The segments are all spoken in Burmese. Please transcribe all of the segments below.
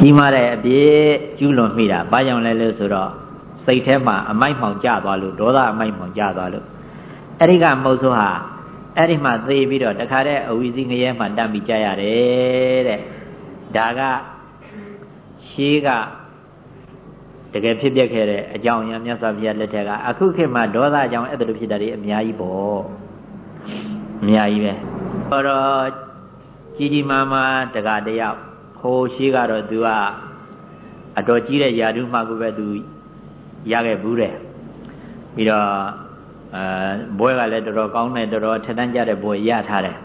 ကြီးမားတဲ့အပြစ်ကျူးလွန်မိတာဘာကြောင့်လဲလို့ဆိုတော့စိတ်ထဲမှာအမိုက်မှောင်ကျသွားလို့ဒေါသအမိုက်မှောင်ကျသွားလို့အဲ့ဒီကမဟုတ်ဆိုဟာအဲ့ဒီမှာသေပြီးတော့တခါတည်းအဝီစီငရဲမှတတ်ပြီးကြရတယ်တဲ့ဒါကရှေးကတကယ်ဖြစ်ပျက်ခဲ့တဲ့အကြောင်းအရာမြတ်စွာဘုရားလက်ထက်ကအခုခေတ်မှာဒေါသကြောင့်အဲ့ဒါလိုဖြစ်တာတွေအများကြီးပေါ့အများကြီးပဲတော့ကြီးကြီးမားမားတကားတယောက် ဟိုရှိကတော့သူကအတော်ကြီးတဲ့ယာတုမှကိုပဲသူရခဲ့ဘူးတဲ့ပြီးတော့အဲဘွဲကလည်းတော်တော်ကောင်းတဲ့တော်တော်ထက်တန်းကြတဲ့ဘွဲရထားတယ်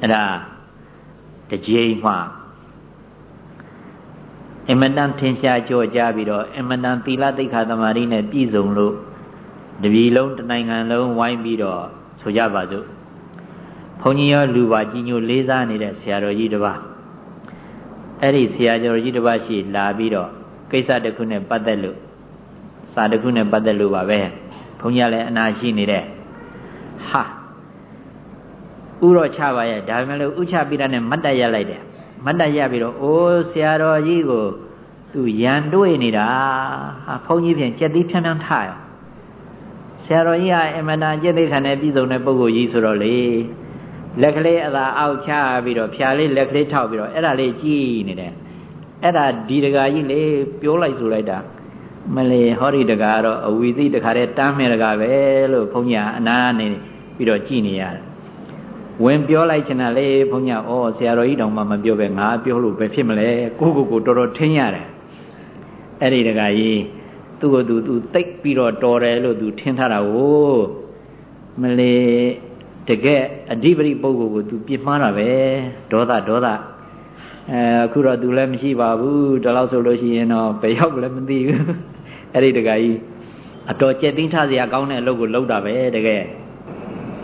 အဲ့ဒါတကြိမ်မှအမတန်ထင်ရှားကြောကြပြီးတော့အမတန်သီလသိက္ခာသမာဓိနဲ့ပြည့်စုံလို့တပြည်လုံးတနိုင်ငံလုံးဝိုင်းပြီးတော့ဆိုကြပါစို့ဘုန်းကြီးရောလူပါကြီးညိုလေးစားနေတဲ့ဆရာတော်ကြီးတစ်ပါး အဲ့ဒီဆရာတော်ကြီးတစ်ပါးရှိလာပြီးတော့ကိစ္စတစ်ခုနဲ့ပတ်သက်လို့စာတစ်ခုနဲ့ပတ်သက်လို့ပါပဲဘုန်းကြီးကလည်းအနာရှိနေတဲ့ဟာဥရောချပါရဲ့ဒါပေမဲ့လို့ဥချပြီးတာနဲ့မတ်တရလိုက်တယ်မတ်တရပြီးတော့အိုးဆရာတော်ကြီးကိုသူရန်တွေးနေတာဟာဘုန်းကြီးဖြင့်ကြက်သီးဖြန်းဖြန်းထရဆရာတော်ကြီးကအမတန်ကြက်သီးခံတဲ့ပြည်စုံတဲ့ပုဂ္ဂိုလ်ကြီးဆိုတော့လေ လက်ကလေးအသာအောက်ချပြီးတော့ဖြာလေးလက်ကလေးထောက်ပြီးတော့အဲ့ဒါလေးကြည်နေတယ်အဲ့ဒါဒီတကာကြီးလေပြောလိုက်ဆိုလိုက်တာမလေးဟောဒီတကာကတော့အဝီသိတခါတည်းတမ်းမဲ့တကာပဲလို့ဘုန်းကြီးကအနာနေပြီးတော့ကြည်နေရတယ်ဝင်ပြောလိုက်ချင်တာလေဘုန်းကြီးဩဆရာတော်ကြီးတောင်မှမပြောပဲငါပြောလို့ပဲဖြစ်မလဲကိုကိုကိုတော်တော်ထင်းရတယ်အဲ့ဒီတကာကြီးသူ့ကိုသူသူတိတ်ပြီးတော့တော်တယ်လို့သူထင်းထားတာကိုမလေး တကယ်အဓိပတိပုဂ္ဂိုလ်ကို तू ပြစ်မှားတာပဲဒေါသဒေါသအဲအခုတော့ तू လည်းမရှိပါဘူးဒါလို့ဆိုလို့ရှိရင်တော့ဘယ်ရောက်လည်းမသိဘူးအဲ့ဒီတကကြီးအတော်ကြက်သိမ်းထားစရာကောင်းတဲ့အလုပ်ကိုလုပ်တာပဲတကယ်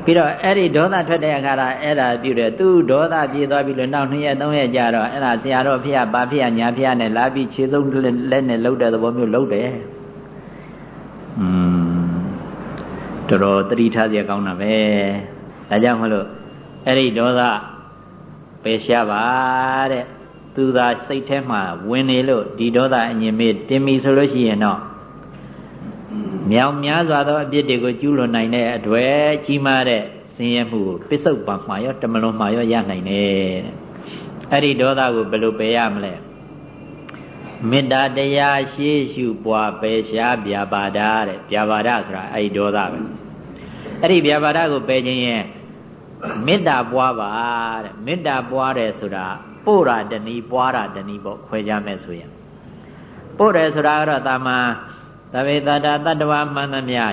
ပြီးတော့အဲ့ဒီဒေါသထွက်တဲ့အခါကအဲ့ဒါပြုတယ်သူဒေါသပြေးသွားပြီလို့နောက်2ရက်3ရက်ကြာတော့အဲ့ဒါဆရာတော်ဖေဘာဖေညာဖေနဲ့လာပြီးခြေသုံးလက်နဲ့လှုပ်တဲ့သဘောမျိုးလှုပ်တယ်อืมတော်တော်တတိထားစရာကောင်းတာပဲ ဒါကြောင့်မလို့အဲ့ဒီဒေါသပယ်ရှားပါတဲ့သူသာစိတ်ထဲမှာဝင်နေလို့ဒီဒေါသအငြင်းမေးတင်ပြီဆိုလို့ရှိရင်တော့မြောင်များစွာသောအပြစ်တွေကိုကျူးလွန်နိုင်တဲ့အတွက်ကြီးမားတဲ့ဆင်းရဲမှုကိုပစ္စုပန်မှာရောတမလွန်မှာရောရနိုင်တယ်အဲ့ဒီဒေါသကိုဘယ်လိုပယ်ရမလဲမေတ္တာတရားရှေးရှုပွားပယ်ရှားပြပါဒတဲ့ပြပါဒဆိုတာအဲ့ဒီဒေါသပဲအဲ့ဒီပြပါဒကိုပယ်ခြင်းရဲ့ မေတ္တာပွားပါတဲ့မေတ္တာပွားတယ်ဆိုတာပို့တာတဏီပွားတာတဏီပေါ့ခွဲကြမယ်ဆိုရင်ပို့တယ်ဆိုတာကတော့တာမန်သဗေတတာတတ္တဝမှန်သမျှ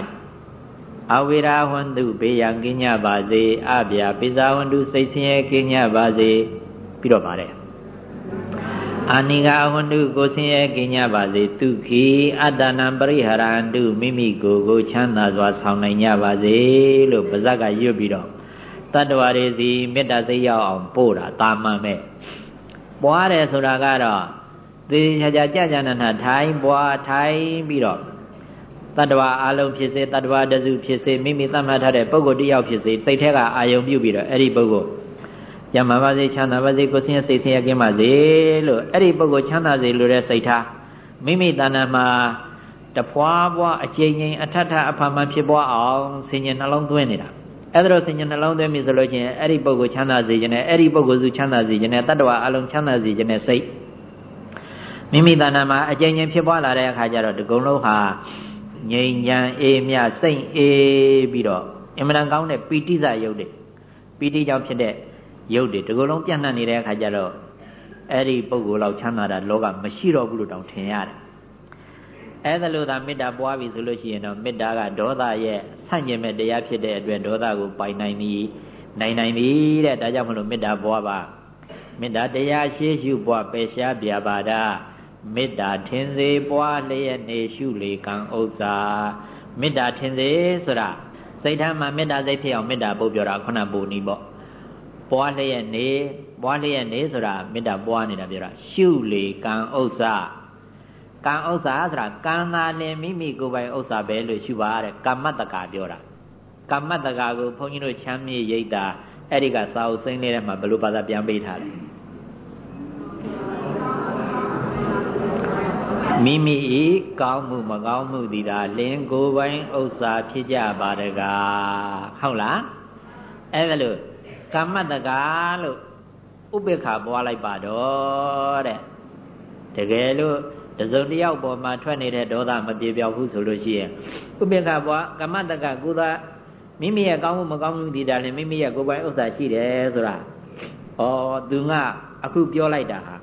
အဝိရာဝန္တုဘေယံကင်းညပါစေအဗျာပိဇာဝန္တုစိတ်ဆင်းရဲကင်းညပါစေပြီးတော့ပါတယ်အာနိဃဝန္တုကိုဆင်းရဲကင်းညပါစေတုခိအတ္တနံပရိဟရန္တုမိမိကိုယ်ကိုချမ်းသာစွာဆောင်နိုင်ကြပါစေလို့ပါဇက်ကရွတ်ပြီးတော့ တတ္တဝါတွေစီမေတ္တာစိတ်ရောက်အောင်ပို့တာတာမန်မဲ့ပွားတယ်ဆိုတာကတော့သေချာချာကြကြနာနာထိုင်ပွားထိုင်ပြီးတော့တတ္တဝါအလုံးဖြစ်စေတတ္တဝါတစုဖြစ်စေမိမိသတ်မှတ်ထားတဲ့ပုဂ္ဂိုလ်တယောက်ဖြစ်စေစိတ်ထဲကအာယုံပြုပြီးတော့အဲ့ဒီပုဂ္ဂိုလ်ကျမ်းမာပါစေချမ်းသာပါစေကိုယ်ဆင်းရဲစိတ်ဆင်းရဲကင်းပါစေလို့အဲ့ဒီပုဂ္ဂိုလ်ချမ်းသာစေလို့တဲ့စိတ်ထားမိမိတဏ္ဍာမှာတဖွာဖွာအကျဉ်းချင်းအထထအဖမှန်ဖြစ်ပွားအောင်ဆင်ញနှလုံးသွင်းနေတာ အဲ့ဒါတော့ဆင်ញနှလုံးသွင်းပြီဆိုလို့ချင်းအဲ့ဒီပုဂ္ဂိုလ်ချမ်းသာစေခြင်းနဲ့အဲ့ဒီပုဂ္ဂိုလ်စုချမ်းသာစေခြင်းနဲ့တတ္တဝါအလုံးချမ်းသာစေခြင်းနဲ့စိတ်မိမိတဏ္ဍာမှာအကျဉ်းချင်းဖြစ်ပွားလာတဲ့အခါကျတော့ဒီကုံလုံးဟာငြိမ်ချမ်းအေးမြစိတ်အေးပြီးတော့အင်မတန်ကောင်းတဲ့ပီတိစရုပ်တွေပီတိကြောင့်ဖြစ်တဲ့ရုပ်တွေဒီကုံလုံးပြန့်နှံ့နေတဲ့အခါကျတော့အဲ့ဒီပုဂ္ဂိုလ်လောက်ချမ်းသာတာလောကမရှိတော့ဘူးလို့တောင်ထင်ရတယ် အဲ့ဒါလို့သာမေတ္တာပွားပြီဆိုလို့ရှိရင်တော့မေတ္တာကဒေါသရဲ့ဆန့်ကျင်မဲ့တရားဖြစ်တဲ့အတွက်ဒေါသကိုပိုင်နိုင်သည်နိုင်နိုင်သည်တဲ့ဒါကြောင့်မလို့မေတ္တာပွားပါမေတ္တာတရားရှေးရှုပွားပယ်ရှားပြပါတာမေတ္တာထင်စေပွားလျက်နေရှုလေကံဥစ္စာမေတ္တာထင်စေဆိုတာစိတ်ထားမှာမေတ္တာစိတ်ဖြစ်အောင်မေတ္တာပုတ်ပြောတာခုနပူနီးပေါ့ပွားလျက်နေပွားလျက်နေဆိုတာမေတ္တာပွားနေတာပြောတာရှုလေကံဥစ္စာ ကံဥစ္စာဆိုတာကံသာနဲ့မိမိကိုယ်ပိုင်ဥစ္စာပဲလို့ရှုပါတဲ့ကမ္မတကာပြောတာကမ္မတကာကိုဘုန်းကြီးတို့ချမ်းမြေရိတ်တာအဲ့ဒီကစာအုပ်စိမ့်လေးထဲမှာဘယ်လိုဘာသာပြန်ပေးထားလဲမိမိဤကောင်းမှုမကောင်းမှုသည်သာလင်ကိုယ်ပိုင်ဥစ္စာဖြစ်ကြပါတကားဟုတ်လားအဲ့ဒါလို့ကမ္မတကာလို့ဥပေက္ခပွားလိုက်ပါတော့တဲ့တကယ်လို့ တစုံတယောက်ပေါ်မှာထွက်နေတဲ့ဒေါသမပြေပြောက်ဘူးဆိုလို့ရှိရင်ဥပေက္ခပွားကမ္မတကကုသမိမိရဲ့ကောင်းမှုမကောင်းမှုဒီတာလည်းမိမိရဲ့ကိုယ်ပိုင်ဥစ္စာရှိတယ်ဆိုတာဩသူကအခုပြောလိုက်တာဟာ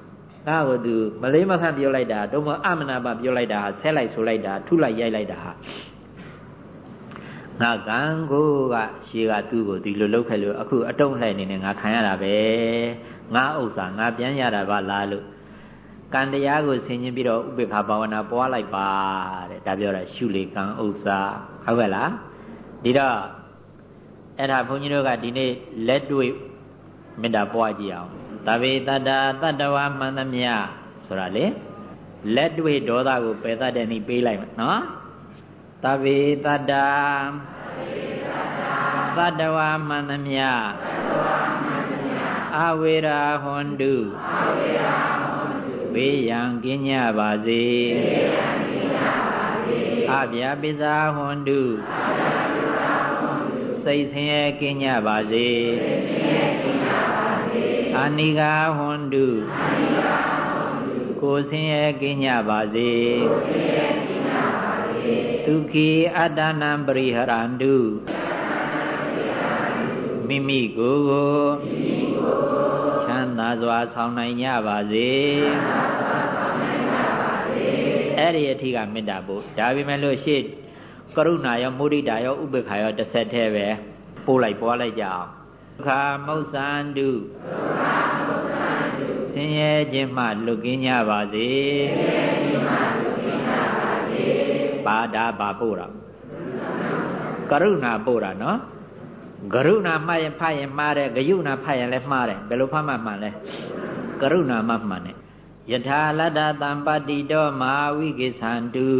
ငါ့ကိုသူမလေးမခန့်ပြောလိုက်တာတော့မအမနာပါပြောလိုက်တာဟာဆဲလိုက်ဆိုလိုက်တာထုလိုက်ရိုက်လိုက်တာဟာငါကံကိုကရှေးကသူ့ကိုဒီလိုလုပ်ခဲ့လို့အခုအတုံးလှည့်နေနေငါခံရတာပဲငါဥစ္စာငါပြန်ရတာပါလားလို့ ကံတရားကိုဆင်ခြင်ပြီးတော့ဥပေက္ခဘာဝနာပွားလိုက်ပါတဲ့ဒါပြောတာရှုလေကံဥစ္စာဟုတ်ကဲ့လားဒီတော့အဲ့ဒါဘုန်းကြီးတို့ကဒီနေ့လက်တွေ့မေတ္တာပွားကြည့်အောင်တဗေတတ္တာတတ္တဝမှန်သမျှဆိုတာလေလက်တွေ့ဒေါသကိုပယ်တတ်တဲ့နည်းပေးလိုက်မယ်နော်တဗေတတ္တာတတ္တဝမှန်သမျှအဝေရာဟွန်တု ဘေးရန်ကင်းကြပါစေအဗျာပိစာဟွန်တုစိတ်ဆင်းရဲကင်းကြပါစေအာနိကာဟွန်တုကိုဆင်းရဲကင်းကြပါစေဒုက္ခိအတ္တနံပရိဟရန္တုမိမိကိုယ်ကို ချမ်းသာစွာဆောင်နိုင်ကြပါစေအဲ့ဒီအထိကမေတ္တာပို့ဒါပေမဲ့လို့ရှေ့ကရုဏာရောမုဒိတာရောဥပေက္ခာရောတစ်ဆက်တည်းပဲပို့လိုက်ပွားလိုက်ကြအောင်ခာမုတ်သန္တုဆင်းရဲခြင်းမှလွတ်ကင်းကြပါစေပါဒာပါပို့တာကရုဏာပို့တာနော် ကရုဏာမှတ်ရင်ဖတ်ရင်မှားတယ်ဂယုဏဖတ်ရင်လည်းမှားတယ်ဘယ်လိုဖတ်မှမှန်လဲကရုဏာမှမှန်တယ်ယထာလတ္တတံပတိတောမဟာဝိကိသန္တု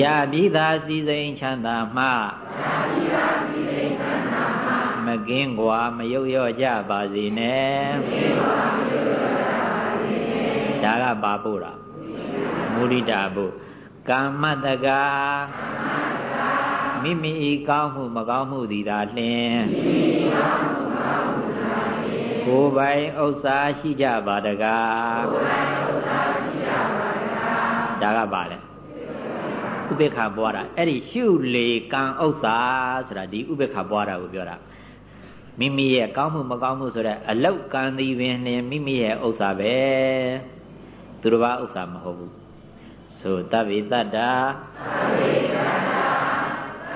ယာပိသာစီစိန်ချမ်းသာမှမကင်းကွာမယုတ်ရော့ကြပါစေနဲ့ဒါကပါပို့တာမုရိတာဘုကာမတကာ မိမိဤကောင်းမှုမကောင်းမှုသည်သာလျှင်ကိုယ်ပိုင်ဥစ္စာရှိကြပါတကားဒါကပါလေဥပေက္ခပွားတာအဲ့ဒီရှုလေကံဥစ္စာဆိုတာဒီဥပေက္ခပွားတာကိုပြောတာမိမိရဲ့ကောင်းမှုမကောင်းမှုဆိုတဲ့အလောက်ကံသည်ပင်နဲ့မိမိရဲ့ဥစ္စာပဲသူတစ်ပါးဥစ္စာမဟုတ်ဘူးဆိုတဗ္ဗေတ္တာတဗ္ဗေတ္တာ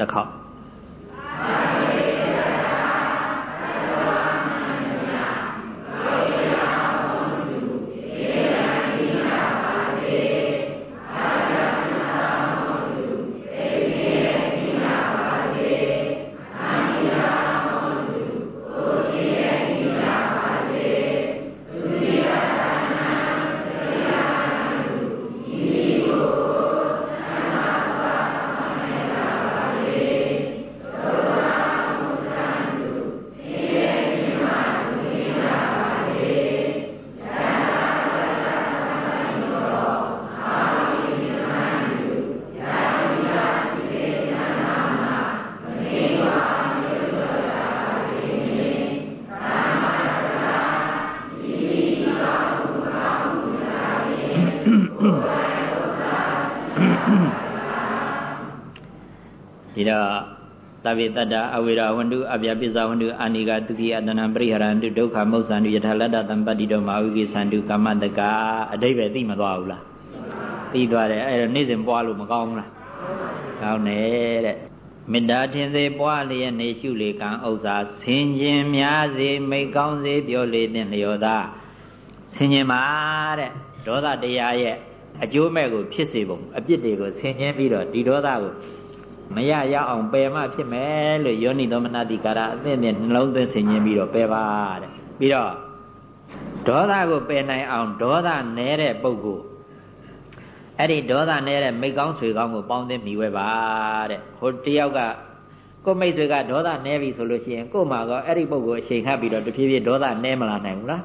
နောက် တော့သဗ္ဗေတ္တအဝေရဝန္တုအပြပစ္ဆဝန္တုအာနိကတုခိအတနာပရိဟရန္တုဒုက္ခမုစ္ဆန္တုယထာလတ္တသမ္ပတ္တိတောမာဝိကိသန္တုကမ္မတကအတိဘယ်သိမသွားဘူးလားသိသွားတယ်အဲ့တော့နေ့စဉ်ပွားလို့မကောင်းဘူးလားကောင်းတယ်တဲ့မေတ္တာထင်စေပွားလျက်နေရှုလေကံဥစ္စာဆင်ခြင်များစေမိတ်ကောင်းစေပြောလေတဲ့လျော်သာဆင်ခြင်ပါတဲ့ဒေါသတရားရဲ့အကျိုးမဲ့ကိုဖြစ်စေပုံအပြစ်တွေကိုဆင်ခြင်ပြီးတော့ဒီဒေါသကို မရရအောင်ပယ်မှဖြစ်မယ်လို့ယောနိသောမနတိကာရအသင့်နဲ့နှလုံးသွင်းဆင်ခြင်ပြီးတော့ပယ်ပါတဲ့ပြီးတော့ဒေါသကိုပယ်နိုင်အောင်ဒေါသနည်းတဲ့ပုဂ္ဂိုလ်အဲ့ဒီဒေါသနဲ့တဲ့မိကောင်းဆွေကောင်းကိုပေါင်းသိမိဝဲပါတဲ့ဟိုတယောက်ကကိုမိတ်ဆွေကဒေါသနည်းပြီဆိုလို့ရှိရင်ကို့မှာကအဲ့ဒီပုဂ္ဂိုလ်အချိန်ခတ်ပြီးတော့တဖြည်းဖြည်းဒေါသနည်းမလာနိုင်ဘူးလား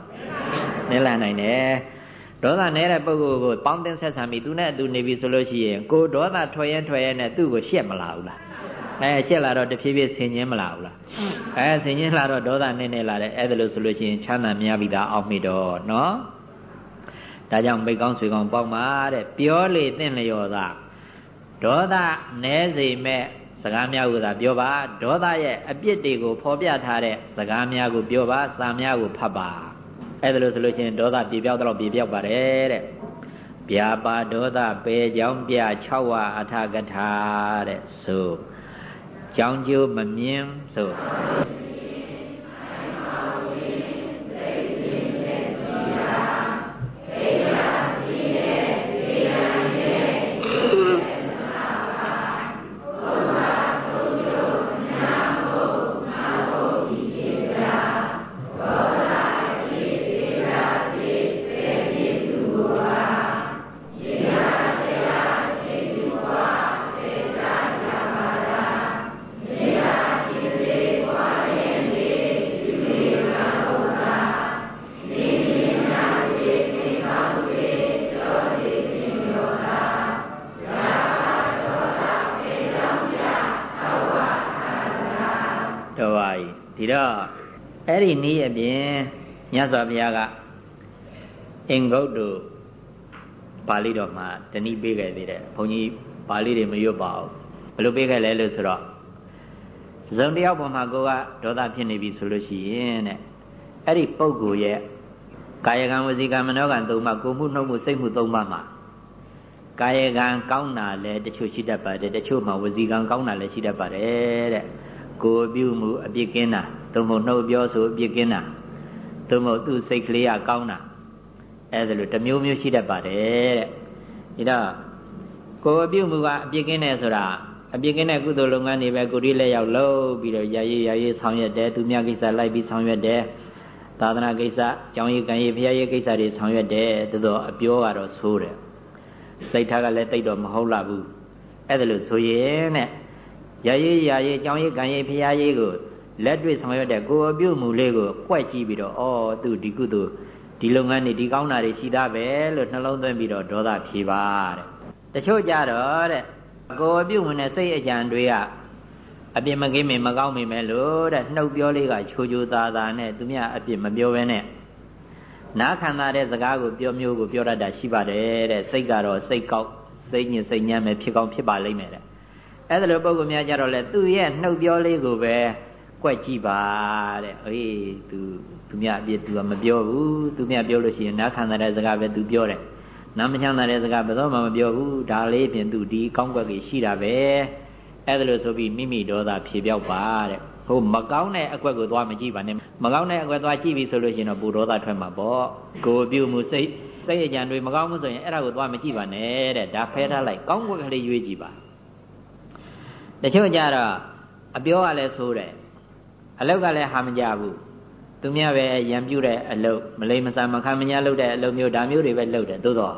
နည်းလာနိုင်တယ် ဒေါသနည်းတဲ့ပုဂ္ဂိုလ်ကိုပေါင်းတင်ဆက်ဆံပြီးသူနဲ့အတူနေပြီဆိုလို့ရှိရင်ကိုဒေါသထွက်ရင်ထွက်ရင်နဲ့သူ့ကိုရှက်မလာဘူးလားအဲရှက်လာတော့တဖြည်းဖြည်းဆင်ញင်းမလာဘူးလားအဲဆင်ញင်းလာတော့ဒေါသနည်းနည်းလာတယ်အဲ့ဒါလို့ဆိုလို့ရှိရင်ချမ်းသာများပြီသားအောက်မိတော့နော်ဒါကြောင့်မိကောင်းဆွေကောင်းပေါက်ပါတဲ့ပြောလေသင့်လျော်သာဒေါသနည်းစေမဲ့စကားများကိုသာပြောပါဒေါသရဲ့အပြစ်တွေကိုဖော်ပြထားတဲ့စကားများကိုပြောပါစာများကိုဖတ်ပါ အဲ့ဒါလို့ဆိုလို့ရှိရင်ဒေါသပြေပြောက်တော့ပြေပြောက်ပါတယ်တဲ့ဗျာပါဒေါသပေကြောင်းပြ6ဝအထကထာတဲ့ဆိုကြောင်းကျိုးမမြင်ဆို အဲ့ဒီနည်းအပြင်မြတ်စွာဘုရားကအင်္ဂုတ်တို့ပါဠိတော်မှာတနည်းပေးခဲ့သေးတယ်ဘုန်းကြီးပါဠိတွေမရွတ်ပါဘူးဘယ်လိုပေးခဲ့လဲလို့ဆိုတော့ဇုံတယောက်ပေါ်မှာကိုကဒေါသဖြစ်နေပြီဆိုလို့ရှိရင်တဲ့အဲ့ဒီပုဂ္ဂိုလ်ရဲ့ကာယကံဝစီကံမနောကံသုံးပါးကိုမှုနှုတ်မှုစိတ်မှုသုံးပါးမှာကာယကံကောင်းတာလည်းတချို့ရှိတတ်ပါတယ်တချို့မှာဝစီကံကောင်းတာလည်းရှိတတ်ပါတယ်တဲ့ကိုပြုမှုအပြစ်ကင်းတာ သို့မဟုတ်နှုတ်ပြောဆိုအပြစ်ကင်းတာသို့မဟုတ်သူ့စိတ်ကလေးကကောင်းတာအဲဒါလိုတစ်မျိုးမျိုးရှိတတ်ပါတယ်တဲ့ဒါကိုအပြုမှုကအပြစ်ကင်းတယ်ဆိုတာအပြစ်ကင်းတဲ့ကုသိုလ်လုပ်ငန်းတွေပဲကိုရီးလက်ရောက်လုပ်ပြီးတော့ရရေးရရေးဆောင်ရွက်တယ်သူများကိစ္စလိုက်ပြီးဆောင်ရွက်တယ်သာသနာကိစ္စကျောင်းရေးကံရေးဖျားရေးကိစ္စတွေဆောင်ရွက်တယ်သို့တော့အပြောကတော့ဆိုးတယ်စိတ်ထားကလည်းတိတ်တော့မဟုတ်လာဘူးအဲ့ဒါလို့ဆိုရင်တဲ့ရရေးရရေးကျောင်းရေးကံရေးဖျားရေးကို လက်တွေ့ဆောင်ရွက်တဲ့ကိုယ်အပြုမှုလေးကိုကွက်ကြည့်ပြီးတော့အော်သူဒီကုသိုလ်ဒီလုပ်ငန်းတွေဒီကောင်းတာတွေရှိတာပဲလို့နှလုံးသွင်းပြီးတော့ဒေါသဖြေပါတဲ့တချို့ကြတော့တဲ့ကိုယ်အပြုဝင်တဲ့စိတ်အကြံတွေကအပြစ်မကင်းမမကောင်းမိမယ်လို့တဲ့နှုတ်ပြောလေးကချိုချိုသားသားနဲ့သူများအပြစ်မပြောဘဲနဲ့နားခံတာတဲ့စကားကိုပြောမျိုးကိုပြောတတ်တာရှိပါတယ်တဲ့စိတ်ကတော့စိတ်ကောက်စိတ်ညစ်စိတ်ညမ်းပဲဖြစ်ကောင်းဖြစ်ပါလိမ့်မယ်တဲ့အဲ့ဒါလိုပုံကများကြတော့လေသူ့ရဲ့နှုတ်ပြောလေးကိုပဲ ကွက်ကြည့်ပါတဲ့အေး तू သူမြအပြစ် तू ကမပြောဘူးသူမြပြောလို့ရှိရင်နားခံတဲ့စကားပဲ तू ပြောတယ်နားမချမ်းသာတဲ့စကားဘယ်တော့မှမပြောဘူးဒါလေးဖြင့် तू ဒီကောင်းကွက်ကြီးရှိတာပဲအဲ့ဒါလို့ဆိုပြီးမိမိဒေါသဖြေပြောက်ပါတဲ့ဟိုမကောင်းတဲ့အကွက်ကိုသွားမကြည့်ပါနဲ့မကောင်းတဲ့အကွက်သွားကြည့်ပြီဆိုလို့ရှိရင်တော့ပူဒေါသထွက်မှာပေါ့ကိုပြုမှုစိတ်စိတ်အကြံတွေမကောင်းဘူးဆိုရင်အဲ့ဒါကိုသွားမကြည့်ပါနဲ့တဲ့ဒါဖဲထားလိုက်ကောင်းကွက်ကလေးရွေးကြည့်ပါတချို့ကြတော့အပြောကလည်းဆိုးတယ် အလောက်ကလည်းဟာမကြဘူးသူများပဲရံပြူတဲ့အလုပ်မလိမ္မစာမခံမညာလုပ်တဲ့အလုပ်မျိုးဒါမျိုးတွေပဲလုပ်တယ်သို့တော့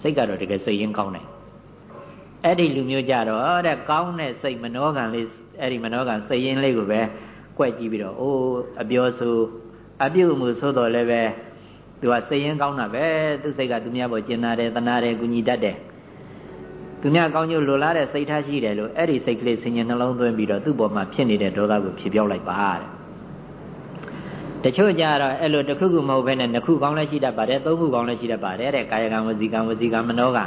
စိတ်ကတော့တကယ်စိတ်ရင်းကောင်းတယ်အဲ့ဒီလူမျိုးကြတော့တဲ့ကောင်းတဲ့စိတ်မနောကံလေးအဲ့ဒီမနောကံစိတ်ရင်းလေးကိုပဲကွက်ကြည့်ပြီးတော့အိုးအပြောဆိုအပြုတ်မှုဆိုတော့လည်းပဲသူကစိတ်ရင်းကောင်းတာပဲသူစိတ်ကသူများပေါ်ကျင်နာတယ်တနာတယ်ကုညီတတ်တယ် သူများကောင်းကျိုးလိုလားတဲ့စိတ်ထားရှိတယ်လို့အဲ့ဒီစိတ်ကလေးဆင်ញံနှလုံးသွင်းပြီးတော့သူ့ပေါ်မှာဖြစ်နေတဲ့ဒေါသကိုဖြေပြောက်လိုက်ပါတဲ့တချို့ကြတော့အဲ့လိုတစ်ခုခုမဟုတ်ဘဲနဲ့နှစ်ခုကောင်းလည်းရှိတတ်ပါတယ်သုံးခုကောင်းလည်းရှိတတ်ပါတယ်တဲ့ကာယကံဝစီကံဝစီကံမနောကံ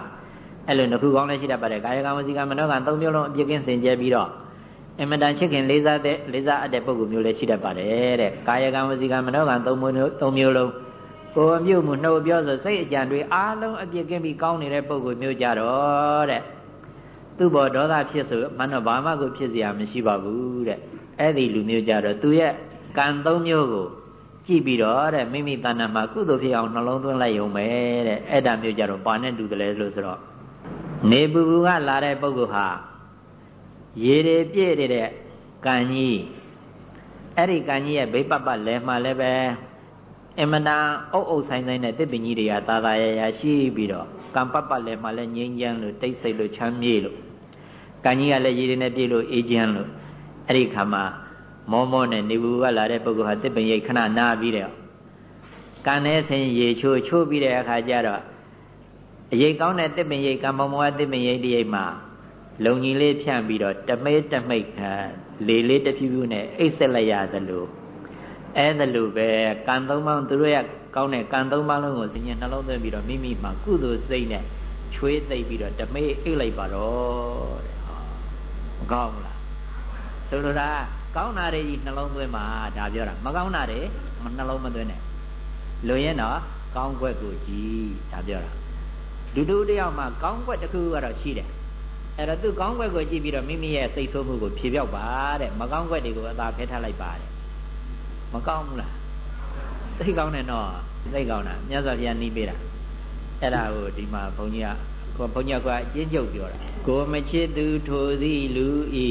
အဲ့လိုနှစ်ခုကောင်းလည်းရှိတတ်ပါတယ်ကာယကံဝစီကံမနောကံသုံးမျိုးလုံးအပြည့်ကင်းစင်ကြဲပြီးတော့အမတန်ချစ်ခင်လေးစားတဲ့လေးစားအပ်တဲ့ပုဂ္ဂိုလ်မျိုးလည်းရှိတတ်ပါတယ်တဲ့ကာယကံဝစီကံမနောကံသုံးမျိုးသုံးမျိုးလုံး ကိုယ်အပြုတ်မှုနှုတ်ပြောဆိုစိတ်အကြံတွေအားလုံးအပြစ်ကင်းပြီးကောင်းနေတဲ့ပုဂ္ဂိုလ်မျိုးကြတော့တဲ့သူ့ဘောဒေါသဖြစ်ဆိုမှန်တော့ဘာမှကိုဖြစ်เสียမရှိပါဘူးတဲ့အဲ့ဒီလူမျိုးကြတော့သူရဲ့ကံသုံးမျိုးကိုကြည့်ပြီးတော့တဲ့မိမိတဏ္ဍာမှာကုသိုလ်ဖြစ်အောင်နှလုံးသွင်းလိုက်ရုံပဲတဲ့အဲ့ဒါမျိုးကြတော့ဘာနဲ့တူတယ်လဲလို့ဆိုတော့နေပူပူကလာတဲ့ပုဂ္ဂိုလ်ဟာရေတွေပြည့်တဲ့ကံကြီးအဲ့ဒီကံကြီးရဲ့ဘိပပလဲမှလည်းပဲ အမနာအုပ်အုပ်ဆိုင်ဆိုင်နဲ့တစ်ပင်ကြီးတွေကသာသာရရရှိပြီးတော့ကံပပလဲမှလည်းငြိမ်းချမ်းလို့တိတ်ဆိတ်လို့ချမ်းမြေ့လို့ကံကြီးကလည်းရေတွေနဲ့ပြည့်လို့အေးချမ်းလို့အဲ့ဒီခါမှာမောမောနဲ့နေဘူးကလာတဲ့ပုဂ္ဂိုလ်ဟာတစ်ပင်ရိတ်ခဏနားပြီးတော့ကံနဲ့ဆင်ရေချိုးချိုးပြီးတဲ့အခါကျတော့အရေးကောင်းတဲ့တစ်ပင်ရိတ်ကံမောမောကတစ်ပင်ရိတ်တရိတ်မှာလုံကြီးလေးဖြန့်ပြီးတော့တမဲတမိတ်လေလေးတဖြူးဖြူးနဲ့အိတ်ဆက်လိုက်ရသလို အဲဒါလိုပဲကံသုံးပါးသူတို့ရကောင်းတဲ့ကံသုံးပါးလုံးကိုစဉ်းကျင်နှလုံးသွင်းပြီးတော့မိမိမှာကုသိုလ်စိတ်နဲ့ချွေးသိပ်ပြီးတော့တမေးအိတ်လိုက်ပါတော့တဲ့ဟောမကောင်းဘူးလားဆိုလိုတာကောင်းတာတွေကြီးနှလုံးသွင်းမှာဒါပြောတာမကောင်းတာတွေနှလုံးမသွင်းနဲ့လွန်ရင်တော့ကောင်းကွက်ကိုကြည်ဒါပြောတာလူတို့တယောက်မှာကောင်းကွက်တစ်ခုကတော့ရှိတယ်အဲ့တော့သူကောင်းကွက်ကိုကြည့်ပြီးတော့မိမိရဲ့စိတ်ဆိုးမှုကိုဖြေပြောက်ပါတဲ့မကောင်းကွက်တွေကိုအသာဖဲထားလိုက်ပါတဲ့ မကောင်းဘူးလားသိကောင်းတယ်နော်သိကောင်းတာမြတ်စွာဘုရားနှီးပေးတာအဲ့ဒါကိုဒီမှာဘုန်းကြီးကဘုန်းကြီးကအကျဉ်းချုပ်ပြောတာကိုမချစ်သူထိုသည်လူဤ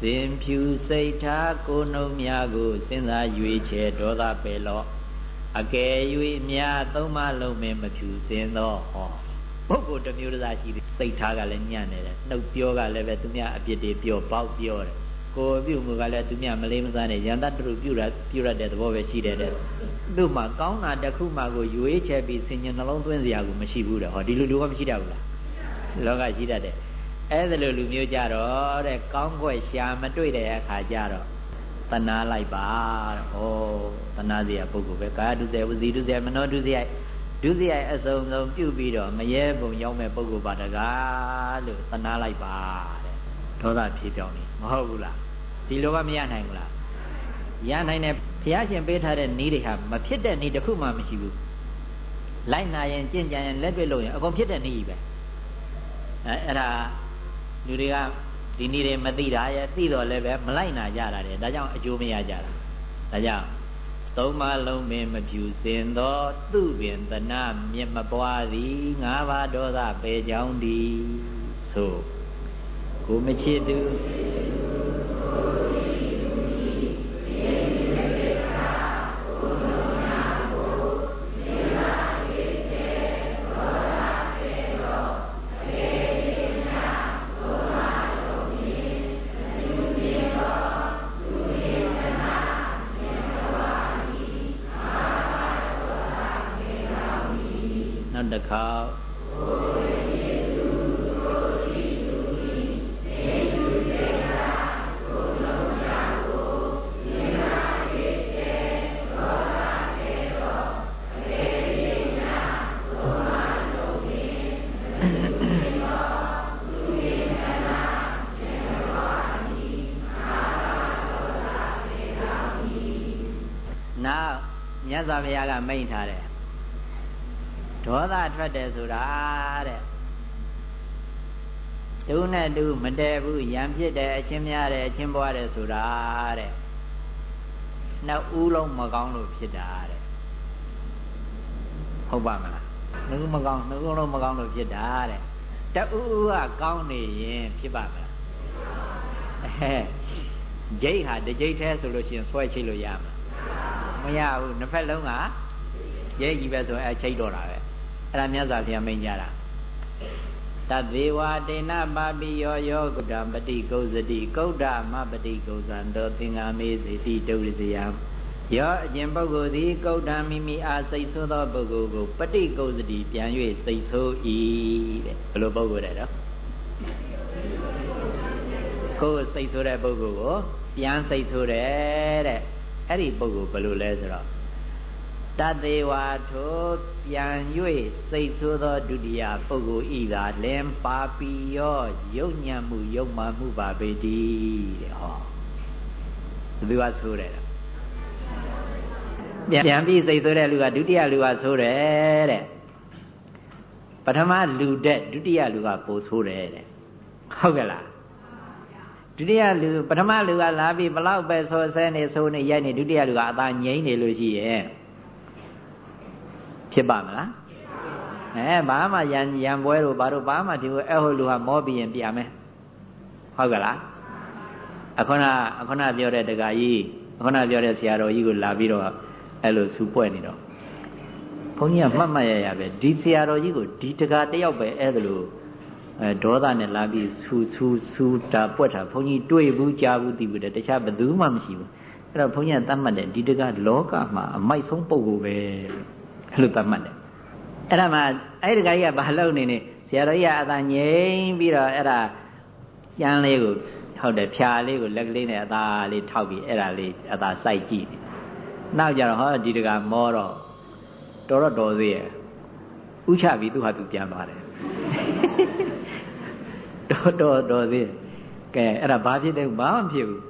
စင်ဖြူစိတ်ထားကိုနှုံများကိုစဉ်းစားရွေးချယ်ဒေါသပယ်လော့အကယ်၍မြာသုံးမလုံးမင်းမဖြူစင်သောဟောပုဂ္ဂိုလ်တစ်မျိုးတစ်စားရှိတယ်စိတ်ထားကလည်းညံ့နေတယ်နှုတ်ပြောကလည်းပဲသူများအပြစ်တွေပြောပေါက်ပြောတယ် ကိုယ်ပြုမှုကလည်းသူများမလေးမစားနဲ့ရန်တတ္တရုပြုရပြုရတဲ့သဘောပဲရှိတယ်တဲ့သူ့မှာကောင်းတာတစ်ခုမှကိုရွေးချယ်ပြီးဆင်ញံနှလုံးသွင်းစရာကိုမရှိဘူးတဲ့ဟောဒီလူလူကမရှိတတ်ဘူးလားလောကရှိတတ်တယ်အဲ့ဒါလိုလူမျိုးကြတော့တဲ့ကောင်းခွက်ရှာမတွေ့တဲ့အခါကြတော့တနာလိုက်ပါတဲ့ဟောတနာစရာပုဂ္ဂိုလ်ပဲကာယဒုစရိုက်ဝစီဒုစရိုက်မနောဒုစရိုက်ဒုစရိုက်အစုံဆုံးပြုတ်ပြီးတော့မရဲပုံရောက်မဲ့ပုဂ္ဂိုလ်ပါတကားလို့သနာလိုက်ပါတဲ့ဒေါသဖြေပြောင်းနေမဟုတ်ဘူးလား ဒီလိုကမရနိုင်ဘူးလားရနိုင်တယ်ဘုရားရှင်ပေးထားတဲ့နည်းတွေဟာမဖြစ်တဲ့နည်းတစ်ခုမှမရှိဘူးလိုက်နာရင်ကြင့်ကြံရင်လက်တွေ့လို့ရင်အကုန်ဖြစ်တဲ့နည်းကြီးပဲအဲအဲ့ဒါလူတွေကဒီနည်းတွေမသိတာရဲ့သိတော့လည်းပဲမလိုက်နာကြတာတဲ့ဒါကြောင့်အကျိုးမရကြတာဒါကြောင့်သုံးပါလုံးပင်မဖြူစင်သောသူပင်တနာမြင့်မပွားသည်ငါးပါးဒေါသပေကြောင်းသည်ဆိုကိုမချစ်သူ တစ်ခေါက်နောက်မြတ်စွာဘုရားကမိန့်ထားတယ် ဒေါသထွက်တယ်ဆိုတာတဲ့တူနဲ့တူမတည့်ဘူးရံဖြစ်တယ်အချင်းများတယ်အချင်းပွားတယ်ဆိုတာတဲ့နှစ်ဦးလုံးမကောင်းလို့ဖြစ်တာတဲ့ဟုတ်ပါမလားနှစ်ဦးမကောင်းနှစ်ဦးလုံးမကောင်းလို့ဖြစ်တာတဲ့တဦးဦးကကောင်းနေရင်ဖြစ်ပါမလားအဲဂျိတ်ဟာတကြိတ်แท้ဆိုလို့ရှိရင်ဆွဲချိတ်လို့ရမှာမရဘူးနှစ်ဖက်လုံးကရဲကြီးပဲဆိုအဲချိတ်တော့တာပဲ အဲ့ဒါမြတ်စွာဘုရားမိန့်ကြတာတသေဝတေနပါပိယောယောကုတ္တပတိကုဇတိကုဋ္ဌမပတိကုဇံတောသင်္ဃမေစေတိဒုရဇယံယောအကျင်ပုဂ္ဂိုလ်သည်ကုဋ္ဌမိမိအားစိတ်ဆိုးသောပုဂ္ဂိုလ်ကိုပฏิကုဇတိပြန်၍စိတ်ဆိုး၏တဲ့ဘယ်လိုပုဂ္ဂိုလ်တဲ့တော့ကိုယ်စိတ်ဆိုးတဲ့ပုဂ္ဂိုလ်ကိုပြန်စိတ်ဆိုးတယ်တဲ့အဲ့ဒီပုဂ္ဂိုလ်ဘယ်လိုလဲဆိုတော့ တသေးဝါထိုပြန်၍စိတ်ဆိုးသောဒုတိယပုဂ္ဂိုလ်ဤသာလင်ပါပီယောယုံညံမှုယုံမှမှုပါပေတည်းတဲ့ဟောဘယ်သူကဆိုတယ်ပြန်ပြန်ပြီးစိတ်ဆိုးတဲ့လူကဒုတိယလူကဆိုတယ်တဲ့ပထမလူတဲ့ဒုတိယလူကပိုဆိုးတယ်တဲ့ဟုတ်ကဲ့လားဒုတိယလူပထမလူကလာပြီးဘလောက်ပဲဆိုဆဲနေဆိုနေရိုက်နေဒုတိယလူကအသာငြိမ့်နေလို့ရှိရဲ့ ဖြစ်ပါမလားအဲဘာမှရန်ရန်ပွဲတို့ဘာတို့ဘာမှဒီလိုအဲ့ဟိုလူကမောပြီးရင်ပြမယ်ဟုတ်ကလားအခုနအခုနပြောတဲ့တက္ကကြီးအခုနပြောတဲ့ဆရာတော်ကြီးကိုလာပြီးတော့အဲ့လိုစူပွဲနေတော့ဘုန်းကြီးကမှတ်မှတ်ရရပဲဒီဆရာတော်ကြီးကိုဒီတက္ကတယောက်ပဲအဲ့လိုအဲဒေါသနဲ့လာပြီးဆူဆူဆူတာပွက်တာဘုန်းကြီးတွေ့ဘူးကြားဘူးသိဘူးတဲ့တခြားဘယ်သူမှမရှိဘူးအဲ့တော့ဘုန်းကြီးကသတ်မှတ်တယ်ဒီတက္ကလောကမှာအမိုက်ဆုံးပုံကိုပဲ အဲ့လိုသတ်မှတ်တယ်အဲ့ဒါမှအဲ့ဒီကကြီးကဘာလုပ်နေနေဆရာတော်ကြီးကအသာငြိမ်ပြီးတော့အဲ့ဒါကျန်းလေးကိုဟုတ်တယ်ဖြာလေးကိုလက်ကလေးနဲ့အသာလေးထောက်ပြီးအဲ့ဒါလေးအသာစိုက်ကြည့်နောက်ကြတော့ဟောဒီတကမောတော့တော်တော့တော်သေးရဲ့ဥချပြီးသူဟာသူပြန်သွားတယ်တော်တော်တော်သေးကဲအဲ့ဒါဘာဖြစ်တယ်ဘာမှဖြစ်ဘူး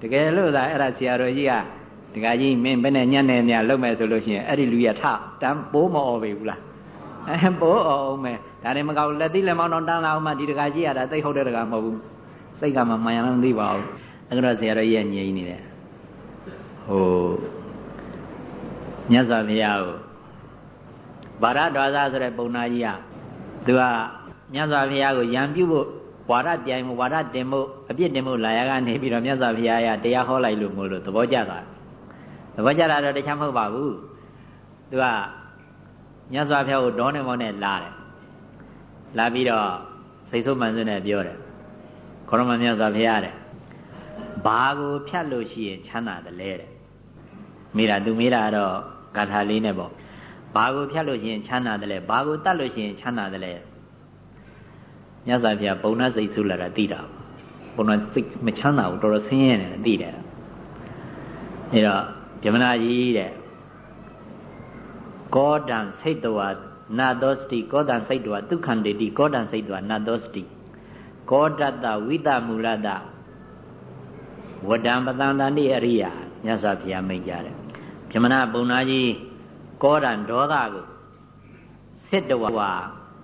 တကယ်လို့သာအဲ့ဒါဆရာတော်ကြီးက ဒကာကြီးမင်းဘယ်နဲ့ညံ့နေမြလုံမယ်ဆိုလို့ရှိရင်အဲ့ဒီလူရထတန်းပိုးမអော်ပေဘူးလားအဲပိုးអော်အောင်မယ်ဒါနဲ့မကောက်လက်သိလက်မောင်းတော့တန်းလာအောင်မှဒီဒကာကြီးကဒါသိဟုတ်တဲ့ဒကာမဟုတ်ဘူးစိတ်ကမှမှန်ရမ်းသိပါဘူးအဲ့တော့ဆရာတော်ကြီးကငြိမ်နေတယ်ဟိုမြတ်စွာဘုရားကိုဗာရဒွါသဆိုတဲ့ပုံနာကြီးကသူကမြတ်စွာဘုရားကိုယံပြုဖို့ဝါဒပြိုင်မှုဝါဒတင်မှုအပြစ်တင်မှုလာရကနေပြီးတော့မြတ်စွာဘုရားကတရားဟောလိုက်လို့မို့လို့သဘောကျသွား သဘောကျတာတော့တခြားမဟုတ်ပါဘူးသူကမြတ်စွာဘုရားကိုဒေါနေမောနဲ့လာတယ်လာပြီးတော့စိတ်ဆိုးမှန်စွနဲ့ပြောတယ်ခေါရမမြတ်စွာဘုရားတဲ့ဘာကိုဖြတ်လို့ရှိရင်ချမ်းသာတယ်လဲတဲ့မိတာသူမိတာတော့ဂါထာလေးနဲ့ပေါ့ဘာကိုဖြတ်လို့ရှိရင်ချမ်းသာတယ်လဲဘာကိုတတ်လို့ရှိရင်ချမ်းသာတယ်လဲမြတ်စွာဘုရားဘုံနာစိတ်ဆူလာတာသိတာဘုံနာစိတ်မချမ်းသာဘူးတော်တော်ဆင်းရဲနေတယ်သိတယ်အဲတော့ ဗြဟ္မဏကြီးတဲ့ကောဒံစိတ်တဝနာသောစတိကောဒံစိတ်တဝဒုက္ခန္တေတိကောဒံစိတ်တဝနာသောစတိကောဒတ္တဝိတမူလတဝဒံပတန္တနိအရိယာမြတ်စွာဘုရားမိန့်ကြတယ်ဗြဟ္မဏပုံနာကြီးကောဒံဒေါသကိုစစ်တဝါ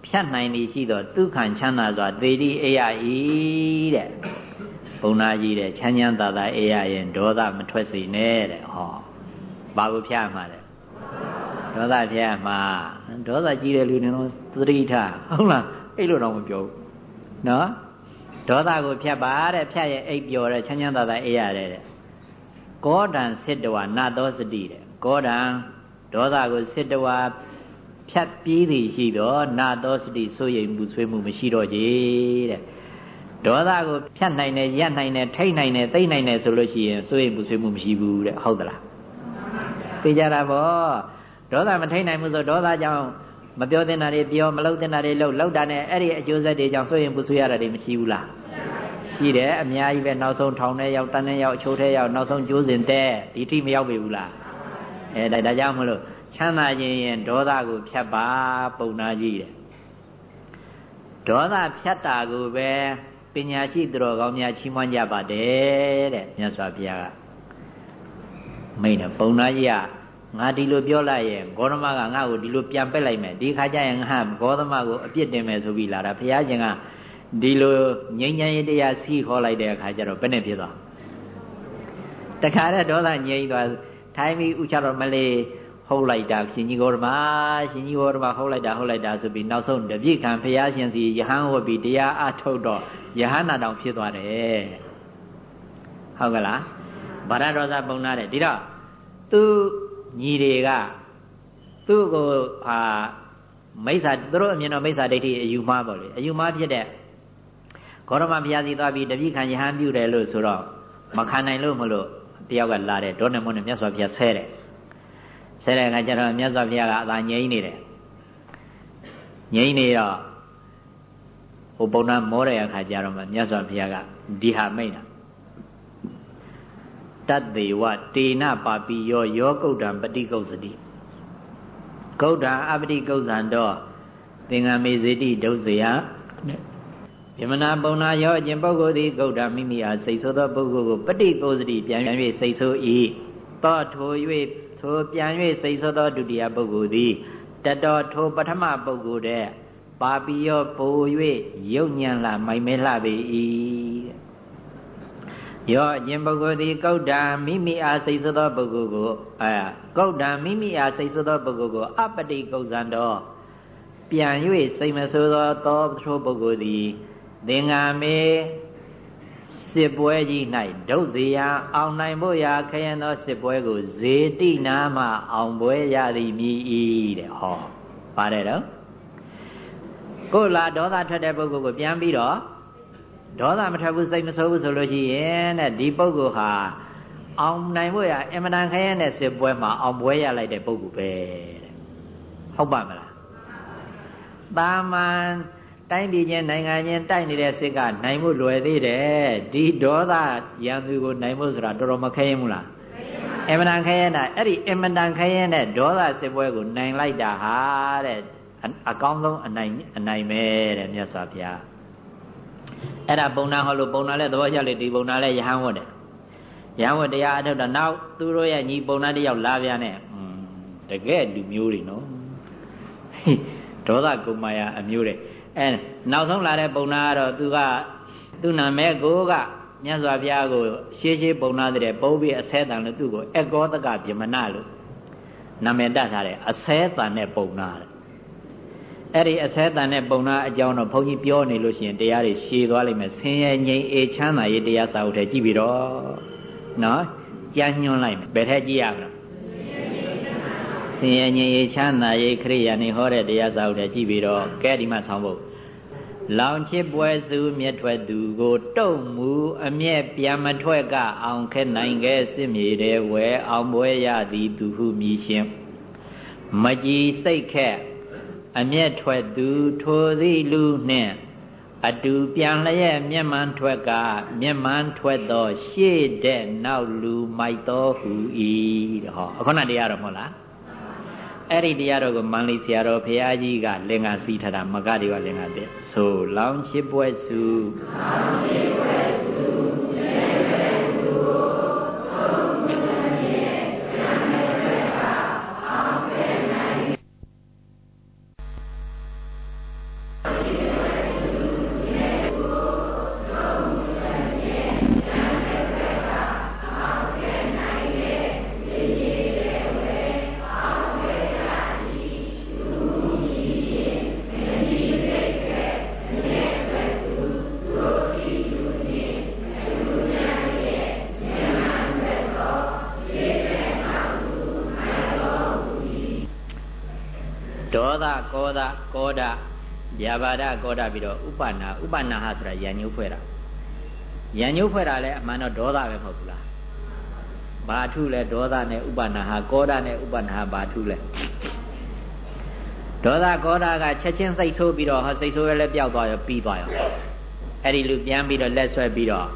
ဖြတ်နိုင်နေရှိသောဒုက္ခံချမ်းသာစွာသေတိအေယဤတဲ့ ဘုံနာကြီးတဲ့ချမ်းချမ်းသာသာအေးရရင်ဒေါသမထွက်စေနဲ့တဲ့ဟောဘာကိုဖျားမှာလဲဒေါသဖျားမှာဒေါသကြီးတဲ့လူတွေတော့သတိထားဟုတ်လားအဲ့လိုတော့မပြောဘူးနော်ဒေါသကိုဖြတ်ပါတဲ့ဖြတ်ရဲ့အိပ်ပျော်တဲ့ချမ်းချမ်းသာသာအေးရတယ်တဲ့ကောဒံစစ်တဝါနာသောစတိတဲ့ကောဒံဒေါသကိုစစ်တဝါဖြတ်ပြေးသည်ရှိတော့နာသောစတိစိုးရိမ်မှုဆွေးမှုမရှိတော့ကြတဲ့ ဒေါသကိုဖြတ်နိုင်တယ်ရပ်နိုင်တယ်ထိတ်နိုင်တယ်သိမ့်နိုင်တယ်ဆိုလို့ရှိရင်စိုးရိမ်မှုဆွေးမှုမရှိဘူးတဲ့ဟုတ်သလားသိကြတာဗောဒေါသမထိတ်နိုင်မှုဆိုဒေါသကြောင့်မပြောတင်တာတွေပြောမလုပ်တင်တာတွေလုပ်လောက်တာနဲ့အဲ့ဒီအကျိုးဆက်တွေကြောင့်စိုးရိမ်မှုဆွေးရတာတွေမရှိဘူးလားရှိတယ်အများကြီးပဲနောက်ဆုံးထောင်ထဲရောက်တန်းထဲရောက်အချိုးထဲရောက်နောက်ဆုံးကျိုးစင်တဲ့ဒီထိမရောက်ပြီဘူးလားအဲဒါဒါကြောင့်မလို့ချမ်းသာခြင်းရင်ဒေါသကိုဖြတ်ပါပုံနာကြီးတဲ့ဒေါသဖြတ်တာကိုပဲ ပညာရှိသူတော်ကောင်းများချီးမွမ်းကြပါတယ်တဲ့မြတ်စွာဘုရားကမိန်တယ်ပုံနာကြီးကငါဒီလိုပြောလိုက်ရင်ဂေါတမကငါ့ကိုဒီလိုပြန်ပက်လိုက်မယ်ဒီခါကျရင်ငါဂေါသမကိုအပြစ်တင်မယ်ဆိုပြီးလာတာဘုရားရှင်ကဒီလိုငြိမ်းချမ်းရေးတရားစီးခေါ်လိုက်တဲ့အခါကျတော့ဘယ်နဲ့ဖြစ်သွားတခါတည်းဒေါသငြိမ်းသွားထိုင်းပြီးဥချတော့မလေးဟုတ်လိုက်တာရှင်ကြီးဂေါတမရှင်ကြီးဂေါတမဟုတ်လိုက်တာဟုတ်လိုက်တာဆိုပြီးနောက်ဆုံးတပြည့်ခံဘုရားရှင်စီယဟန်ဝတ်ပြီးတရားအထုတ်တော့ ယဟနာတောင်ဖြစ်သွားတယ်ဟုတ်ကလားဗရဒောဇပုံနာတဲ့ဒီတော့သူညီတွေကသူ့ကိုဟာမိစ္ဆာသူတို့အမြင်တော့မိစ္ဆာဒိဋ္ဌိအယူမှားပေါ့လေအယူမှားဖြစ်တဲ့ဂေါရမဘုရားစီသွားပြီးတပိခံယဟန်ပြုတယ်လို့ဆိုတော့မခံနိုင်လို့မလို့တယောက်ကလာတယ်ဒေါနမွန်းနဲ့မြတ်စွာဘုရားဆဲတယ်ဆဲတဲ့အခါကျတော့မြတ်စွာဘုရားကအသာငြိမ့်နေတယ်ငြိမ့်နေတော့ဟို ပုံနာမောတဲ့အခါကျတော့မှမြတ်စွာဘုရားကဒီဟာမိတ်တာတတ်သေးဝတေနပါပိယောယောကုတ်တံပฏิကုတ်စတိဂௌဒံအပတိကုဇံတော်သင်္ကမေဇေတိဒုစယယမနာပုံနာရောအကျင်ပုဂ္ဂိုလ်သည်ဂௌဒံမိမိအားစိတ်ဆိုးသောပုဂ္ဂိုလ်ကိုပฏิကိုစတိပြန်၍စိတ်ဆိုး၏သောထို၍ထိုပြန်၍စိတ်ဆိုးသောဒုတိယပုဂ္ဂိုလ်သည်တတော်ထိုပထမပုဂ္ဂိုလ်တဲ့ ပါပိယောပို၍ယုတ်ညံလာမိုင်မဲလှပေ၏ယောအကျင်ပုဂ္ဂိုလ်သည်ကုဋ္ဌာမိမိအားစိတ်ဆိုးသောပုဂ္ဂိုလ်ကိုအဲကုဋ္ဌာမိမိအားစိတ်ဆိုးသောပုဂ္ဂိုလ်ကိုအပတိကုဇံတော်ပြန်၍စိတ်မဆိုးသောသောထိုပုဂ္ဂိုလ်သည်သင်္ဃာမေစစ်ပွဲကြီး၌ဒုဇေယအောင်နိုင်ဖို့ရာခရင်သောစစ်ပွဲကိုဇေတိနာမှအောင်ပွဲရသည်မြည်၏တဲ့ဟောပါတယ်တော့ ကိုလာဒေါသထွက်တဲ့ပုဂ္ဂိုလ်ကိုပြန်ပြီးတော့ဒေါသမထွက်ဘူးစိတ်မဆိုးဘူးဆိုလို့ရှိရင်တဲ့ဒီပုဂ္ဂိုလ်ဟာအောင်နိုင်ဖို့ရအင်မတန်ခရင်တဲ့စစ်ပွဲမှာအောင်ပွဲရလိုက်တဲ့ပုဂ္ဂိုလ်ပဲတဲ့ဟုတ်ပါမလားတာမန်တိုင်းပြည်ချင်းနိုင်ငံချင်းတိုက်နေတဲ့စစ်ကနိုင်မှုလွယ်သေးတယ်ဒီဒေါသရန်သူကိုနိုင်ဖို့ဆိုတာတော်တော်မခဲရင်ဘူးလားအင်မတန်ခဲရင်တာအဲ့ဒီအင်မတန်ခဲရင်တဲ့ဒေါသစစ်ပွဲကိုနိုင်လိုက်တာဟာတဲ့ အကောင်းဆုံးအနိုင်အနိုင်ပဲတဲ့မြတ်စွာဘုရားအဲ့ဒါပုံနာဟောလို့ပုံနာလဲသဘောကျလေဒီပုံနာလဲယဟန်ဝတ်တယ်ယဟန်ဝတ်တရားအထုတ်တော့နောက်သူတို့ရဲ့ညီပုံနာတယောက်လာပြန်တဲ့တကယ်လူမျိုးတွေနော်ဒေါသကုမာယာအမျိုးတဲ့အဲနောက်ဆုံးလာတဲ့ပုံနာကတော့သူကသူ့နာမည်ကိုကမြတ်စွာဘုရားကိုရှေးရှေးပုံနာတဲ့ပုံပြီးအဆဲတန်လို့သူ့ကိုအကောတကဗြဟ္မဏလို့နာမည်တတ်ထားတယ်အဆဲတန်တဲ့ပုံနာတဲ့ အဲ့ဒီအဆဲတန်တဲ့ပုံနာအကြောင်းတော့ဘုန်းကြီးပြောနေလို့ရှိရင်တရားတွေရှည်သွားလိမ့်မယ်ဆင်းရဲငြိမ်းအေချမ်းသာရေးတရားစာအုပ်ထဲကြည့်ပြီးတော့နော်ကြမ်းညွှန်းလိုက်မယ်ဘယ်ထက်ကြည့်ရမလဲဆင်းရဲငြိမ်းအေချမ်းသာရေးခရိယာနေဟောတဲ့တရားစာအုပ်ထဲကြည့်ပြီးတော့ကဲဒီမှာဆောင်းဖို့လောင်ချစ်ပွဲစုမြက်ထွက်သူကိုတုံမူအမျက်ပြန်မထွက်ကအောင်ခဲနိုင်ခဲ့စစ်မြေတဲ့ဝဲအောင်ပွဲရသည်သူဟုမြည်ရှင်မကြည်စိတ်ခက် အမျက်ထွက်သူထိုသည့်လူနှင့်အတူပြန်လျက်မျက်မှန်ထွက်ကမျက်မှန်ထွက်သောရှေ့တဲ့နောက်လူမိုက်တော်ဟူ၏တဲ့ဟောအခုနတရားတော်မဟုတ်လားအဲ့ဒီတရားတော်ကိုမန္လိဆရာတော်ဘုရားကြီးကလင်္ကာစီးထားတာမကတွေကလင်္ကာတဲ့ဆိုလောင်ချစ်ပွဲစုလောင်ချစ်ပွဲစု ကောဒဗျာပါဒကောဒပြီးတော့ဥပနာဥပနာဟဆိုတာယဉ်ညိုးဖွဲ့တာယဉ်ညိုးဖွဲ့တာလည်းအမှန်တော့ဒေါသပဲမဟုတ်ဘူးလားဘာထုလဲဒေါသနဲ့ဥပနာဟကောဒနဲ့ဥပနာဟဘာထုလဲဒေါသကောဒကချက်ချင်းစိတ်ဆိုးပြီးတော့ဟောစိတ်ဆိုးရလဲပျောက်သွားရောပြီးသွားရောအဲ့ဒီလူပြန်ပြီးတော့လက်ဆွဲပြီးတော့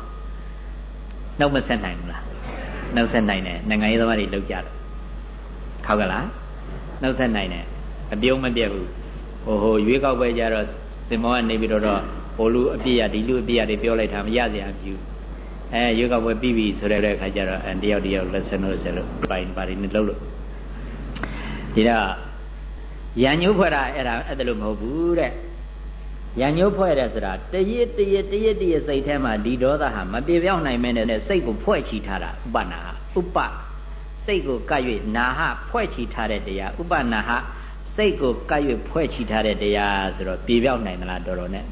နှုတ်မဆက်နိုင်ဘူးလားနှုတ်ဆက်နိုင်တယ်နိုင်ငံရေးသမားတွေလောက်ကြတယ်ဟုတ်ကလားနှုတ်ဆက်နိုင်တယ်အပြုံးမပြတ်ဘူး ဟိုဟိုရွေးကောက်ပွဲကြတော့စင်မောကနေပြီးတော့ဟိုလူအပြည့်ရဒီလူအပြည့်ရတွေပြောလိုက်တာမရစရာဘူးအဲရွေးကောက်ပွဲပြီးပြီဆိုတဲ့အခါကျတော့တယောက်တယောက်လက်ဆန်းလို့ဆက်လို့ပိုင်ပါနေလို့လို့ဒီတော့ရံညိုးဖွဲ့တာအဲ့ဒါအဲ့ဒါလို့မဟုတ်ဘူးတဲ့ရံညိုးဖွဲ့တယ်ဆိုတာတရစ်တရစ်တရစ်တရစ်စိတ်ထဲမှာဒီဒေါသဟာမပြေပြောင်းနိုင်မဲနဲ့စိတ်ကိုဖွဲ့ချီထားတာဥပနာဟဥပစိတ်ကိုကပ်၍နာဟဖွဲ့ချီထားတဲ့တရားဥပနာဟ စိတ်ကိုကပ်၍ဖွဲ့ချီထားတဲ့တရားဆိုတော့ပြေပြောက်နိုင်သလားတော်တော်နဲ့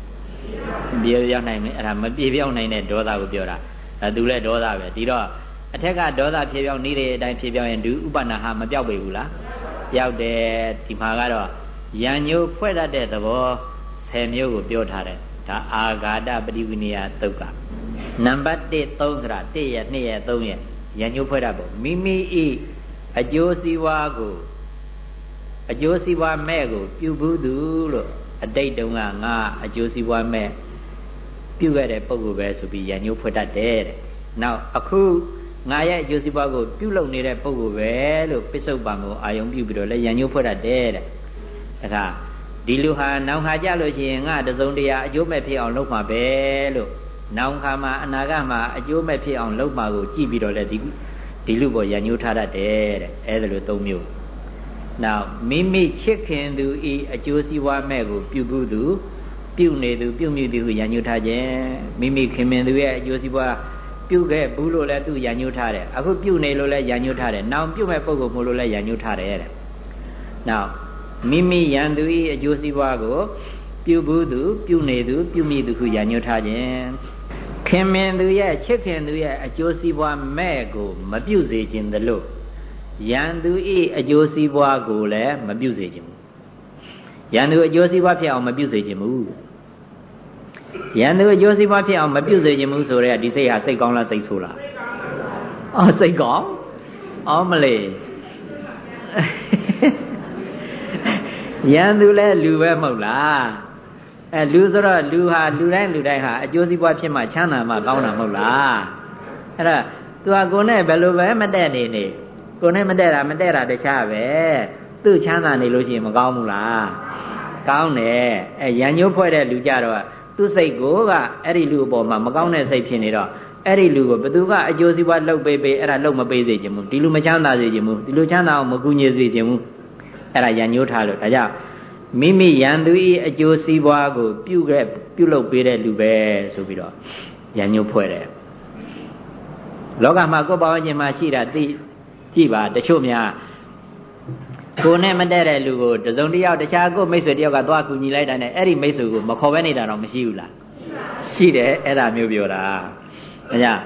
ပြေပြောက်နိုင်မယ်အဲ့ဒါမပြေပြောက်နိုင်တဲ့ဒေါသကိုပြောတာဒါသူလည်းဒေါသပဲဒီတော့အထက်ကဒေါသဖြေပြောင်းနေတဲ့အတိုင်းဖြေပြောင်းရင်ဒုဥပနာဟာမပြောက်ပေဘူးလားပြောက်တယ်ဒီမှာကတော့ယံညိုဖွဲ့တတ်တဲ့သဘော10မျိုးကိုပြောထားတယ်ဒါအာဂါတပရိဝိနည်းသုတ်ကနံပါတ်1 3ဆိုတာ1ရက်2ရက်3ရက်ယံညိုဖွဲ့တတ်ဖို့မိမိဤအကျိုးစီးပွားကို အကျိုးစီးပွားမဲ့ကို ပြုဘူးသူလို့အတိတ်တုန်းကငါအကျိုးစီးပွားမဲ့ပြုခဲ့တဲ့ပုံကိုပဲဆိုပြီးရညိုးဖွက်တတ်တယ်တဲ့။နောက်အခုငါရဲ့အကျိုးစီးပွားကိုပြုလုပ်နေတဲ့ပုဂ္ဂိုလ်ပဲလို့ပစ္စုပန်ကိုအာယုံပြုပြီးတော့လည်းရန်ညှိုးဖွဲ့တတ်တယ်တဲ့ဒါကဒီလူဟာနောင်ခါကြလို့ရှိရင်ငါတစုံတရာအကျိုးမဲ့ဖြစ်အောင်လုပ်မှာပဲလို့နောင်ခါမှာအနာဂတ်မှာအကျိုးမဲ့ဖြစ်အောင်လုပ်မှာကိုကြည့်ပြီးတော့လည်းဒီဒီလူပေါ်ရန်ညှိုးထားတတ်တယ်တဲ့အဲဒါလိုသုံးမျိုး နောက်မိမိချစ်ခင်သူဤအကျိုးစီးပွားမဲ့ကိုပြုဘူးသူပြုနေသူပြုမိသူကိုရန်ညှိုးထားခြင်းမိမိခင်မင်သူရဲ့အကျိုးစီးပွားပြုခဲ့ဘူးလို့လည်းသူရန်ညှိုးထားတယ်အခုပြုနေလို့လည်းရန်ညှိုးထားတယ်နောင်ပြုမဲ့ပုံကိုမို့လို့လည်းရန်ညှိုးထားတယ်တဲ့နောက်မိမိရန်သူဤအကျိုးစီးပွားကိုပြုဘူးသူပြုနေသူပြုမိသူကိုရန်ညှိုးထားခြင်းခင်မင်သူရဲ့ချစ်ခင်သူရဲ့အကျိုးစီးပွားမဲ့ကိုမပြုစေခြင်းတလို့ ရန်သူဤအကျိုးစီးပွားကိုလည်းမပြုစေခြင်းဘူးရန်သူအကျိုးစီးပွားဖြစ်အောင်မပြုစေခြင်းဘူးရန်သူအကျိုးစီးပွားဖြစ်အောင်မပြုစေခြင်းဘူးဆိုတော့ဒီစိတ်ဟာစိတ်ကောင်းလားစိတ်ဆိုးလားအော်စိတ်ကောင်းအော်မလေးရန်သူလဲလူပဲမဟုတ်လားအဲလူဆိုတော့လူဟာလူတိုင်းလူတိုင်းဟာအကျိုးစီးပွားဖြစ်မှချမ်းသာမှကောင်းတာမဟုတ်လားအဲ့ဒါသူဟာကိုယ်နဲ့ဘယ်လိုပဲမတက်နေနေ ကိုယ်နဲ့မတက်တာမတက်တာတခြားပဲသူ့ချမ်းသာနေလို့ရှိရင်မကောင်းဘူးလားကောင်းတယ်အဲရန်ညိုးဖွဲ့တဲ့လူကြတော့သူ့စိတ်ကိုကအဲ့ဒီလူအပေါ်မှာမကောင်းတဲ့စိတ်ဖြစ်နေတော့အဲ့ဒီလူကိုဘသူကအကျိုးစီးပွားလှုပ်ပေးပေးအဲ့ဒါလှုပ်မပေးစေချင်ဘူးဒီလူမချမ်းသာစေချင်ဘူးဒီလူချမ်းသာအောင်မကူညီစေချင်ဘူးအဲ့ဒါရန်ညိုးထားလို့ဒါကြောင့်မိမိရန်သူဤအကျိုးစီးပွားကိုပြုခဲ့ပြုလုပ်ပေးတဲ့လူပဲဆိုပြီးတော့ရန်ညိုးဖွဲ့တယ်လောကမှာကိုယ်ပါဝင်ခြင်းမှာရှိတာသိ ကြည့်ပါတချို့များကိုနဲ့မတည့်တဲ့လူကိုတစုံတယောက်တခြားကိုမိတ်ဆွေတယောက်ကသွားကူညီလိုက်တာနဲ့အဲ့ဒီမိတ်ဆွေကိုမခေါ်ဘဲနေတာတော့မရှိဘူးလားရှိတယ်အဲ့ဒါမျိုးပြောတာဒါကြောင့်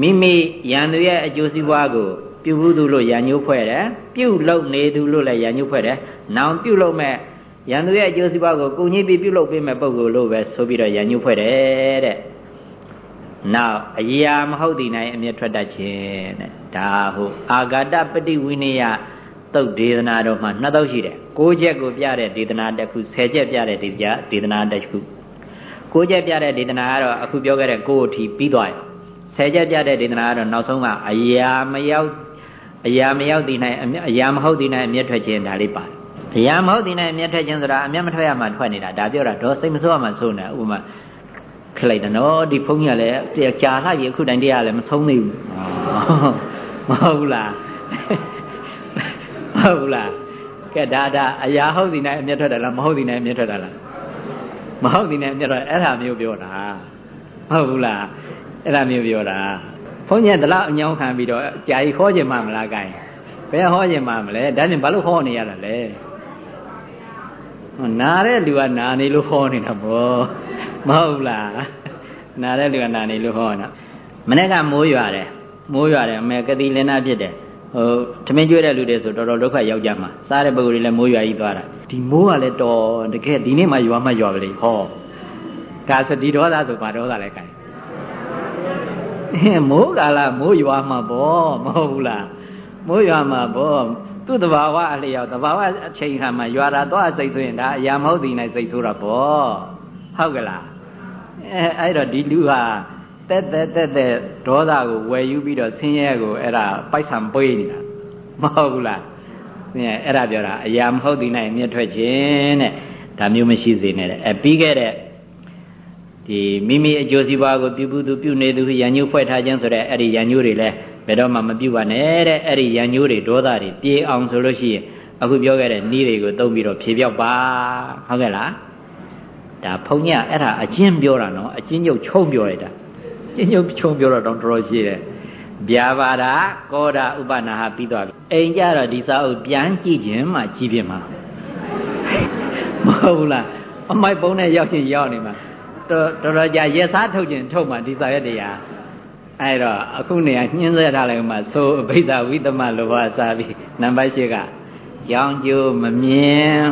မိမိရန်သူရဲ့အကျိုးစီးပွားကိုပြုဘူးသူလို့ရန်ညှိုးဖွဲ့တယ်ပြုလုပ်နေသူလို့လည်းရန်ညှိုးဖွဲ့တယ်နောင်ပြုလုပ်မဲ့ရန်သူရဲ့အကျိုးစီးပွားကိုကုညီပြီးပြုလုပ်ပေးမဲ့ပုံကိုလို့ပဲဆိုပြီးတော့ရန်ညှိုးဖွဲ့တယ်တဲ့နောက်အရာမဟုတ်သည်နိုင်အမျက်ထွက်တတ်ခြင်းတဲ့ ဒါဟုတ်အာဂတပฏิဝိနည်းသုတ်ဒေသနာတော်မှာနှစ်သုတ်ရှိတယ်၉ချက်ကိုပြတဲ့ဒေသနာတစ်ခု၁၀ချက်ပြတဲ့ဒေသဒေသနာတစ်ခု၉ချက်ပြတဲ့ဒေသနာကတော့အခုပြောခဲ့တဲ့ကိုယ်အထိပြီးသွားပြီ၁၀ချက်ပြတဲ့ဒေသနာကတော့နောက်ဆုံးကအရာမရောက်အရာမရောက်သည်နိုင်အရာမဟုတ်သည်နိုင်အမျက်ထွက်ခြင်းဒါလေးပါတယ်အရာမဟုတ်သည်နိုင်အမျက်ထွက်ခြင်းဆိုတာအမျက်မထွက်ရမှထွက်နေတာဒါပြောတာတော့စိတ်မဆိုးရမှဆိုးနေဥပမာခလိုက်တယ်နော်ဒီဖုန်းကြီးကလည်းကြာလာပြီအခုတိုင်တရားလည်းမဆုံးသေးဘူး မဟုတ်ဘူးလားဟုတ်ဘူးလားကဲဒါဒါအရာဟုတ်သည်နဲ့အမျက်ထွက်တယ်လားမဟုတ်သည်နဲ့အမျက်ထွက်တယ်လားမဟုတ်သည်နဲ့အမျက်ထွက်အဲ့ဒါမျိုးပြောတာဟုတ်ဘူးလားအဲ့ဒါမျိုးပြောတာဘုန်းကြီးကဒီလောက်အညောင်းခံပြီးတော့ကြာကြီးခေါ်ခြင်းမမလားကိုင်းဘယ်ဟောခြင်းမမလဲဒါနဲ့ဘာလို့ဟောနေရတာလဲနာတဲ့လူကနာနေလို့ဟောနေတာပေါ့မဟုတ်လားနာတဲ့လူကနာနေလို့ဟောနေတာမနေ့ကမိုးရွာတယ် မိုးရွာတယ်အမေကတိလင်းနာဖြစ်တယ်ဟိုထမင်းကျွေးတဲ့လူတွေဆိုတော်တော်ဒုက္ခရောက်ကြမှာစားတဲ့ပုဂ္ဂိုလ်တွေလည်းမိုးရွာကြီးသွားတာဒီမိုးကလည်းတော်တကယ်ဒီနေ့မှရွာမှရွာကလေးဟောဒါဆိုဒီဒေါသဆိုဘာဒေါသလဲခိုင်းမိုးကာလမိုးရွာမှာပေါ့မဟုတ်ဘူးလားမိုးရွာမှာပေါ့သူ့တဘာဝအလျောက်တဘာဝအချိန်ခါမှာရွာတာတော့စိတ်ဆိုရင်ဒါအရာမဟုတ်သည်နဲ့စိတ်ဆိုးတာပေါ့ဟုတ်ကလားအဲအဲ့တော့ဒီလူဟာ တက်တက်တက်တက်ဒေါသကိုဝယ်ယူပြီးတော့ဆင်းရဲကိုအဲ့ဒါပိုက်ဆံပေးနေတာမဟုတ်ဘူးလားဆင်းရဲအဲ့ဒါပြောတာအရာမဟုတ်သည်နိုင်မြတ်ထွက်ခြင်းတဲ့ဒါမျိုးမရှိစေနဲ့တဲ့အဲပြီးခဲ့တဲ့ဒီမိမိအကျိုးစီးပွားကိုပြုဘူးသူပြုနေသူရန်ညိုးဖွဲ့ထားခြင်းဆိုတဲ့အဲ့ဒီရန်ညိုးတွေလည်းဘယ်တော့မှမပြုပါနဲ့တဲ့အဲ့ဒီရန်ညိုးတွေဒေါသတွေပြေအောင်ဆိုလို့ရှိရင်အခုပြောခဲ့တဲ့နီးတွေကိုသုံးပြီးတော့ဖြေပြောက်ပါဟုတ်ကဲ့လားဒါဖုံညအဲ့ဒါအချင်းပြောတာနော်အချင်းညုတ်ချုံပြောရတာ ညညုပ်ချုံပြောတော့တော်တော်ရှိတယ်ဗျာပါဒကောဒဥပနာဟပြီးသွားပြီအိမ်ကြတော့ဒီစာအုပ်ပြန်ကြည့်ခြင်းမှကြီးပြင်းမှာမဟုတ်ဘူးလားအမိုက်ပုံးနဲ့ရောက်ချင်းရောက်နေမှာတော်တော်ကြာရက်စားထုတ်ခြင်းထုတ်မှဒီစာရက်တရားအဲ့တော့အခုနေရာညှင်းဆက်ထားလိုက်မှသို့အဘိဓဝိသမလောဘစာပြီးနံပါတ်၈ကကြောင်းကျိုးမမြင်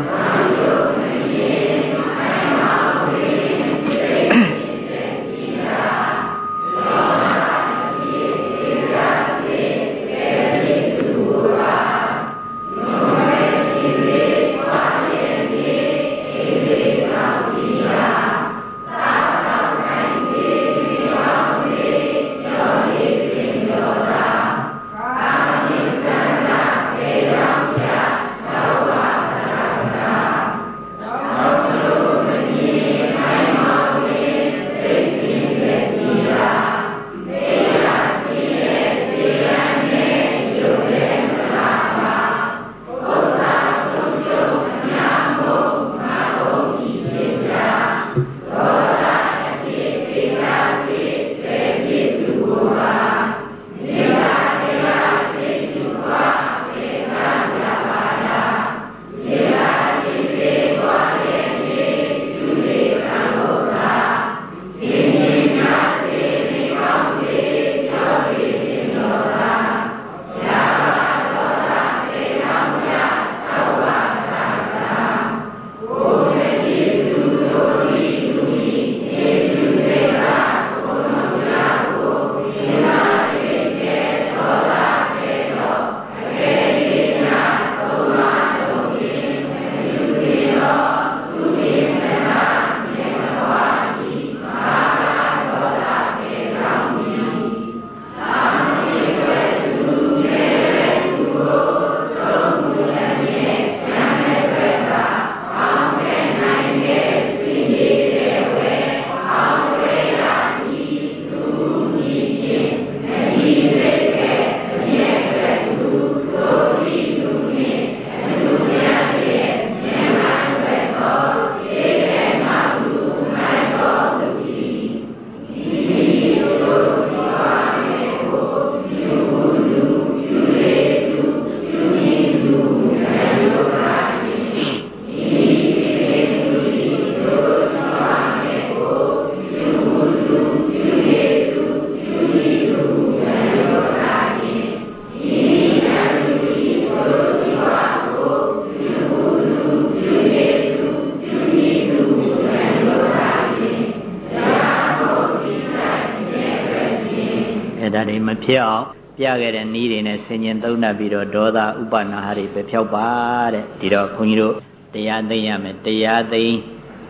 ဖြစ်အောင်ပြခဲ့တဲ့ဤတွေနဲ့ဆင်ញင်သုံးတတ်ပြီးတော့ဒေါသဥပနာဟတွေပဲဖြောက်ပါတဲ့ဒီတော့ခွန်ကြီးတို့တရားသိရမယ်တရားသိ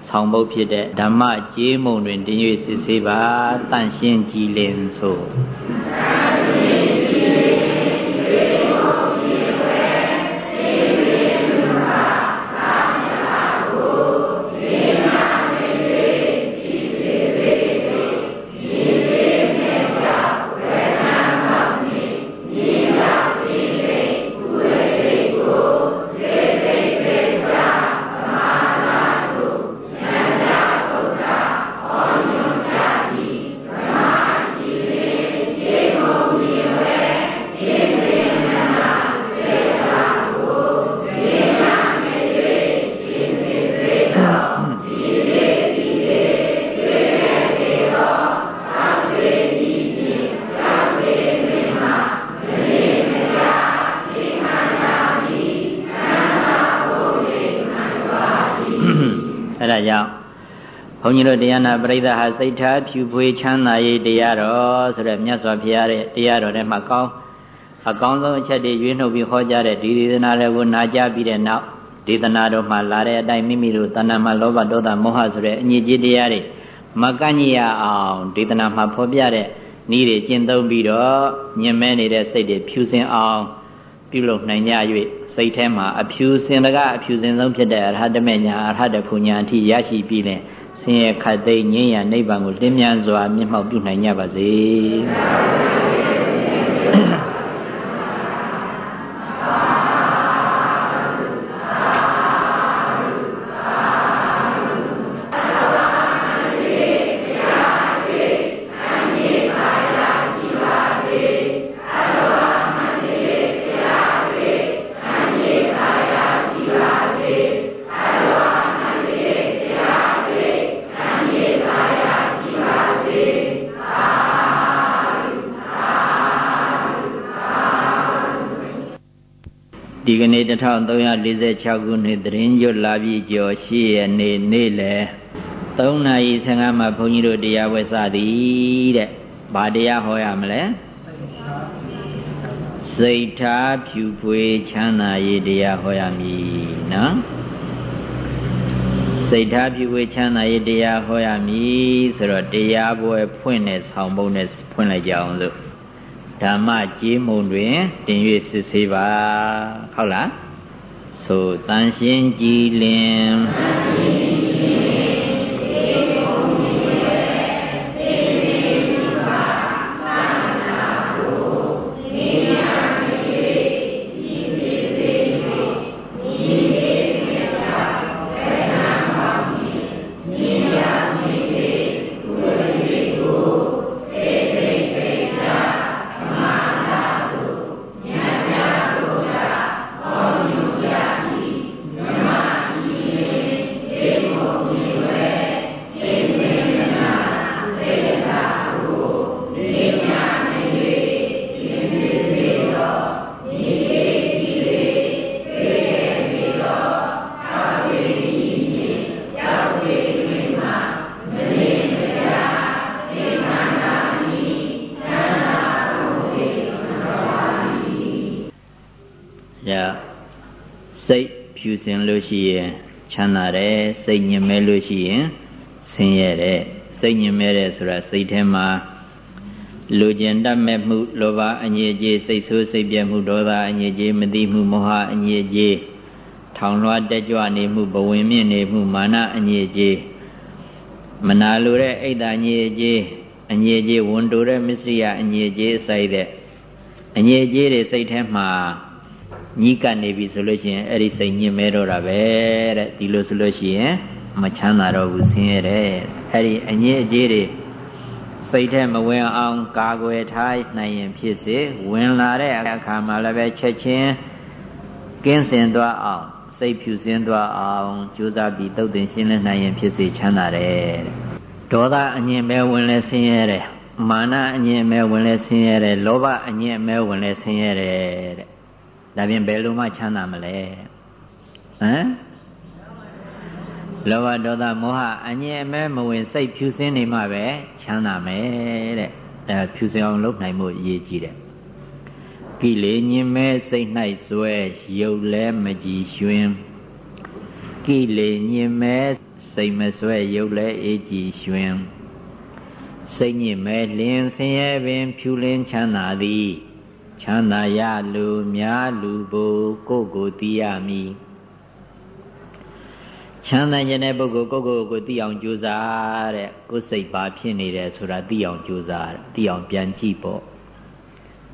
ဆောင်ဖို့ဖြစ်တဲ့ဓမ္မကြေးမုံတွင်တင်း၍စစ်ဆေးပါတန့်ရှင်းကြည်လင်ဆို န်းကြီးတို့တရားနာပရိသတ်ဟာစိတ်ထားဖြူဖွေးချမ်းသာရေးတရားတော်ဆိုတဲ့မြတ်စွာဘုရားရဲ့တရားတော်ထဲမှာကောင်းအကောင်းဆုံးအချက်တွေရွေးနှုတ်ပြီးဟောကြားတဲ့ဒီဒေသနာတွေကိုနာကြားပြီးတဲ့နောက်ဒေသနာတော်မှာလာတဲ့အတိုင်းမိမိတို့တဏ္ဍာမှာလောဘဒေါသမောဟဆိုတဲ့အညစ်အကြေးတရားတွေမကန့်ညရအောင်ဒေသနာမှာဖော်ပြတဲ့နည်းတွေကျင့်သုံးပြီးတော့ညင်မဲနေတဲ့စိတ်တွေဖြူစင်အောင်ပြုလုပ်နိုင်ကြ၍စိတ်ထဲမှာအဖြူစင်တကအဖြူစင်ဆုံးဖြစ်တဲ့အရဟတမေညာအရဟတဖူညာအထိရရှိပြီးတဲ့ ဆင်းရဲခတ်သိမ်းငြိမ်းရနိဗ္ဗာန်ကိုလင်းမြန်စွာမျက်မှောက်ပြုနိုင်ကြပါစေ။ 1346ခုနှစ်သတင်းကျွတ်လာပြီကျော်ရှိရနေ့နေ့လေ3နာရီ15မှာဘုန်းကြီးတို့တရားဝဲစသည်တဲ့။ဘာတရားဟောရမလဲ။စိတ်ထားဖြူဖွေးချမ်းသာရေးတရားဟောရမည်နော်။စိတ်ထားဖြူဖွေးချမ်းသာရေးတရားဟောရမည်ဆိုတော့တရားပွဲဖွင့်တဲ့ဆောင်ပုံနဲ့ဖွင့်လိုက်ကြအောင်လို့ဓမ္မကြေးမုံတွင်တင်၍စစ်ဆေးပါဟုတ်လား ဆိုတန်ရှင်း လင်စင်လို့ရှိရင်ချမ်းသာတယ်စိတ်ညင်မဲလို့ရှိရင်ဆင်းရဲတယ်စိတ်ညင်မဲတယ်ဆိုတာစိတ်ထဲမှာလူကျင်တတ်မဲ့မှုလောဘအငြိအကျေးစိတ်ဆိုးစိတ်ပြတ်မှုဒေါသအငြိအကျေးမသိမှုမောဟအငြိအကျေးထောင်လွှားတက်ကြွနေမှုဘဝင်မြင့်နေမှုမာနအငြိအကျေးမနာလိုတဲ့အိတ်တာအငြိအကျေးအငြိအကျေးဝန်တိုတဲ့မစ္စရိယအငြိအကျေးစိုက်တဲ့အငြိအကျေးတွေစိတ်ထဲမှာ ညှိကပ်နေပြီဆိုလို့ရှိရင်အဲ့ဒီစိတ်ညစ်မဲတော့တာပဲတဲ့ဒီလိုဆိုလို့ရှိရင်မချမ်းသာတော့ဘူးဆင်းရဲတယ်အဲ့ဒီအငြင်းအကြေးတွေစိတ်ထဲမဝင်အောင်ကာကွယ်ထားနိုင်ရင်ဖြစ်စေဝင်လာတဲ့အခါမှာလည်းပဲချက်ချင်းကင်းစင်သွားအောင်စိတ်ဖြူစင်းသွားအောင်ကြိုးစားပြီးတုတ်တင်ရှင်းလင်းနိုင်ရင်ဖြစ်စေချမ်းသာတယ်ဒေါသအငြင်းမဲဝင်လဲဆင်းရဲတယ်မာနအငြင်းမဲဝင်လဲဆင်းရဲတယ်လောဘအငြင်းမဲဝင်လဲဆင်းရဲတယ်တဲ့ ဒါပြင်ဘယ်လိုမှချမ်းသာမလဲဟမ်လောဘဒေါသမောဟအငြင်းအမဲမဝင်စိတ်ဖြူစင်းနေမှပဲချမ်းသာမယ်တဲ့အဲဖြူစင်အောင်လုပ်နိုင်မှုအရေးကြီးတယ်ကိလေညင်မဲစိတ်၌ဆွဲရုပ်လဲမကြည်ရွှင်ကိလေညင်မဲစိတ်မဆွဲရုပ်လဲအေးကြည်ရွှင်စိတ်ညစ်မဲလင်းဆင်းရဲပင်ဖြူလင်းချမ်းသာသည် ချမ်းသာရလူများလူဘိုကိုကိုသိရမည်ချမ်းသာခြင်းတဲ့ပုဂ္ဂိုလ်ကိုကိုကိုသိအောင်ကြိုးစားတဲ့ကိုယ်စိတ်ပါဖြစ်နေတယ်ဆိုတာသိအောင်ကြိုးစားသိအောင်ပြန်ကြည့်ပေါ့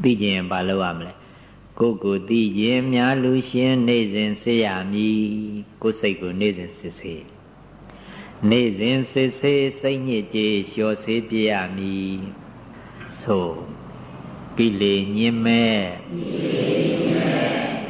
သိကျင်ဘာလုပ်ရမလဲကိုကိုသိရင်များလူရှင်နေစဉ်စေရမည်ကိုယ်စိတ်ကိုနေစဉ်စစ်စေနေစဉ်စစ်စေစိတ်ညစ်ကြေးလျှော်စေပြရမည်ဆို ကိလေညင်မဲ့ကိလေညင်မဲ့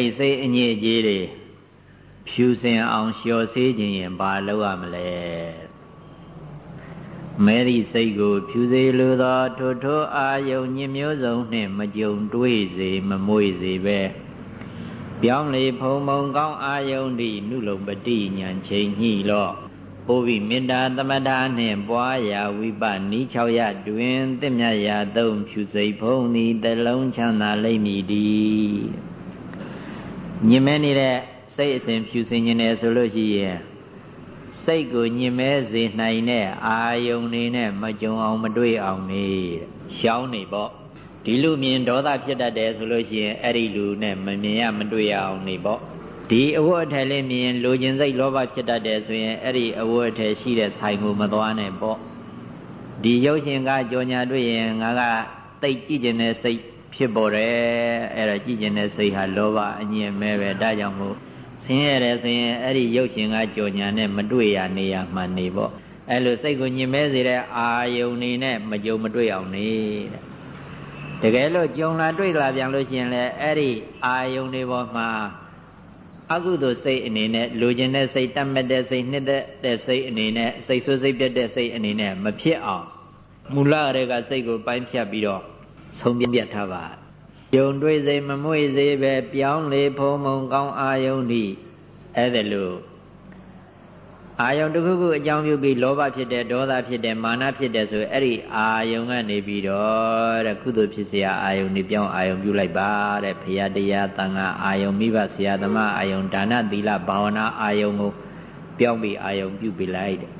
အဲ့ဒီစိတ်အညစ်အကြေးတွေဖြူစင်အောင်လျှော်စေးခြင်းရင်ဘာလုပ်ရမလဲမဲဒီစိတ်ကိုဖြူစေလိုသောထိုထိုအာယုံညင်မျိုးစုံနှင့်မကြုံတွေ့စေမမွေစေပဲပြောင်းလေဖုံဖုံကောင်းအာယုံသည်နုလုံပတိညာချိန်ညှိလော့ပုဗ္ဗိမေတ္တာသမထာနှင့်ပွားရာဝိပနိ6ရတွင်တင့်မြတ်ရာသုံးဖြူစိတ်ဖုံးသည်တလုံးချမ်းသာလိမ့်မည်တည်း ညင်မဲနေတဲ့စိတ်အစဉ်ဖြူစင်ခြင်းတယ်ဆိုလို့ရှိရင်စိတ်ကိုညင်မဲစေနိုင်တဲ့အာယုန်နေနဲ့မကြုံအောင်မတွေ့အောင်နေရှောင်းနေပေါ့ဒီလူမြင်ဒေါသဖြစ်တတ်တယ်ဆိုလို့ရှိရင်အဲ့ဒီလူနဲ့မမြင်ရမတွေ့ရအောင်နေပေါ့ဒီအဝတ်အထည်လေးမြင်လိုချင်စိတ်လောဘဖြစ်တတ်တယ်ဆိုရင်အဲ့ဒီအဝတ်အထည်ရှိတဲ့ဆိုင်ကိုမသွားနဲ့ပေါ့ဒီရုပ်ရှင်ကကြောညာတွေ့ရင်ငါကတိတ်ကြည့်ကျင်တဲ့စိတ် ဖြစ်ပေါ်တယ်အဲ့ဒါကြည်ကျင်တဲ့စိတ်ဟာလောဘအညင်မဲပဲဒါကြောင့်မို့ဆင်းရဲတယ်ဆိုရင်အဲ့ဒီရုပ်ရှင်ကကြောညာနဲ့မတွေ့ရနေရမှနေပေါ့အဲ့လိုစိတ်ကိုညင်မဲစေတဲ့အာယုန်နေနဲ့မကြုံမတွေ့အောင်နေတဲ့တကယ်လို့ကြုံလာတွေ့လာပြန်လို့ရှိရင်လည်းအဲ့ဒီအာယုန်တွေပေါ်မှာအကုသိုလ်စိတ်အနေနဲ့လိုချင်တဲ့စိတ်တတ်မဲ့တဲ့စိတ်နှစ်တဲ့စိတ်အနေနဲ့စိတ်ဆိုးစိတ်ပြတ်တဲ့စိတ်အနေနဲ့မဖြစ်အောင်မူလရဲကစိတ်ကိုပိုင်းဖြတ်ပြီးတော့ ဆုံးပြတ်ထားပါယုံတွေးစိတ်မမွေ့စေပဲပြောင်းလေဖုံမုံကောင်းအာယုန်ဤအဲ့ဒါလို့အာယုန်တစ်ခုခုအကြောင်းပြုပြီးလောဘဖြစ်တဲ့ဒေါသဖြစ်တဲ့မာနဖြစ်တဲ့ဆိုအဲ့ဒီအာယုန်ကနေပြီးတော့တဲ့ကုသိုလ်ဖြစ်စရာအာယုန်နေပြောင်းအာယုန်ပြုလိုက်ပါတဲ့ဘုရားတရားတန်ခါအာယုန်မိဘဆရာသမားအာယုန်ဒါနသီလဘာဝနာအာယုန်ကိုပြောင်းပြီးအာယုန်ပြုပြလိုက်တဲ့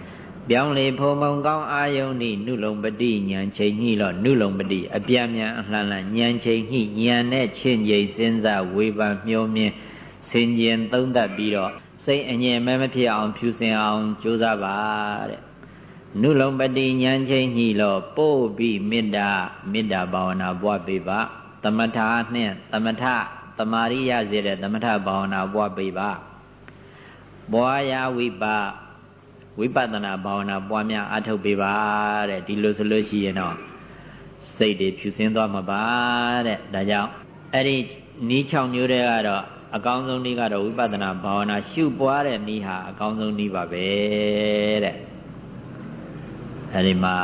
ပြောင်းလေဖုံမုံကောင်းအာယုန်ဤနုလုံပတိဉာဏ်ချိန်ညှိတော့နုလုံပတိအပြာမြန်အလှန်လှန်ဉာဏ်ချိန်ညှိဉာဏ်နဲ့ချင်းချိန်စဉ်းစားဝေဖန်မျောမြင်ဆင်ခြင်သုံးသပ်ပြီးတော့စိတ်အငြင်းမဲမဖြစ်အောင်ဖြူစင်အောင်ကြိုးစားပါတဲ့နုလုံပတိဉာဏ်ချိန်ညှိလို့ပို့ပြီးမေတ္တာမေတ္တာဘာဝနာပွားပေးပါသမထာနှင့်သမထတမာရိယစေတဲ့သမထဘာဝနာပွားပေးပါဘွာယာဝိပါ ဝိပဿနာဘာဝနာပွားများအထုတ်ပေးပါတဲ့ဒီလိုဆိုလို့ရှိရင်တော့စိတ်တွေဖြူစင်းသွားမှာပါတဲ့ဒါကြောင့်အဲ့ဒီနီး6မျိုးတွေကတော့အကောင်းဆုံးနည်းကတော့ဝိပဿနာဘာဝနာရှုပွားတဲ့နည်းဟာအကောင်းဆုံးနည်းပါပဲတဲ့အဲ့ဒီမှာ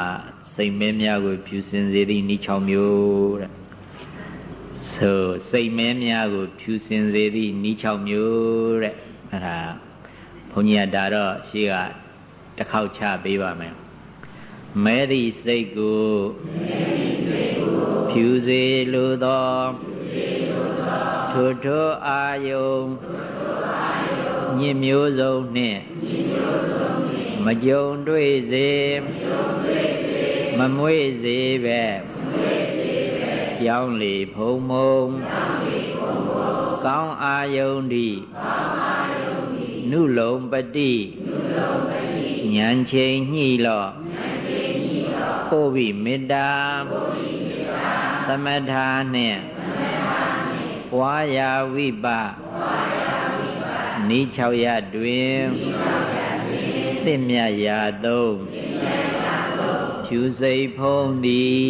စိတ်မဲများကိုဖြူစင်စေသည့်နည်း6မျိုးတဲ့ဆိုစိတ်မဲများကိုဖြူစင်စေသည့်နည်း6မျိုးတဲ့အဲ့ဒါဘုန်းကြီးကဒါတော့ရှေ့က တစ်ခေါက်ချပေးပါမယ်မဲသည့်စိတ်ကိုဖြူစေလိုသောထိုထိုအာယုံညင်မျိုးစုံနှင့်မကြုံတွေ့စေမမွေ့စေပဲပြောင်းလေဖုံမုံကောင်းအာယုန်ဒီ နုလုံပတိဉာဏ်ချိန်ညှိလော့ပို့ပြီးမေတ္တာသမထာနှင့်ပွားရာဝိပနိ6ရတွင်သင့်မြတ်ရာသုံးဖြဖြူစိတ်ဖုံးသည်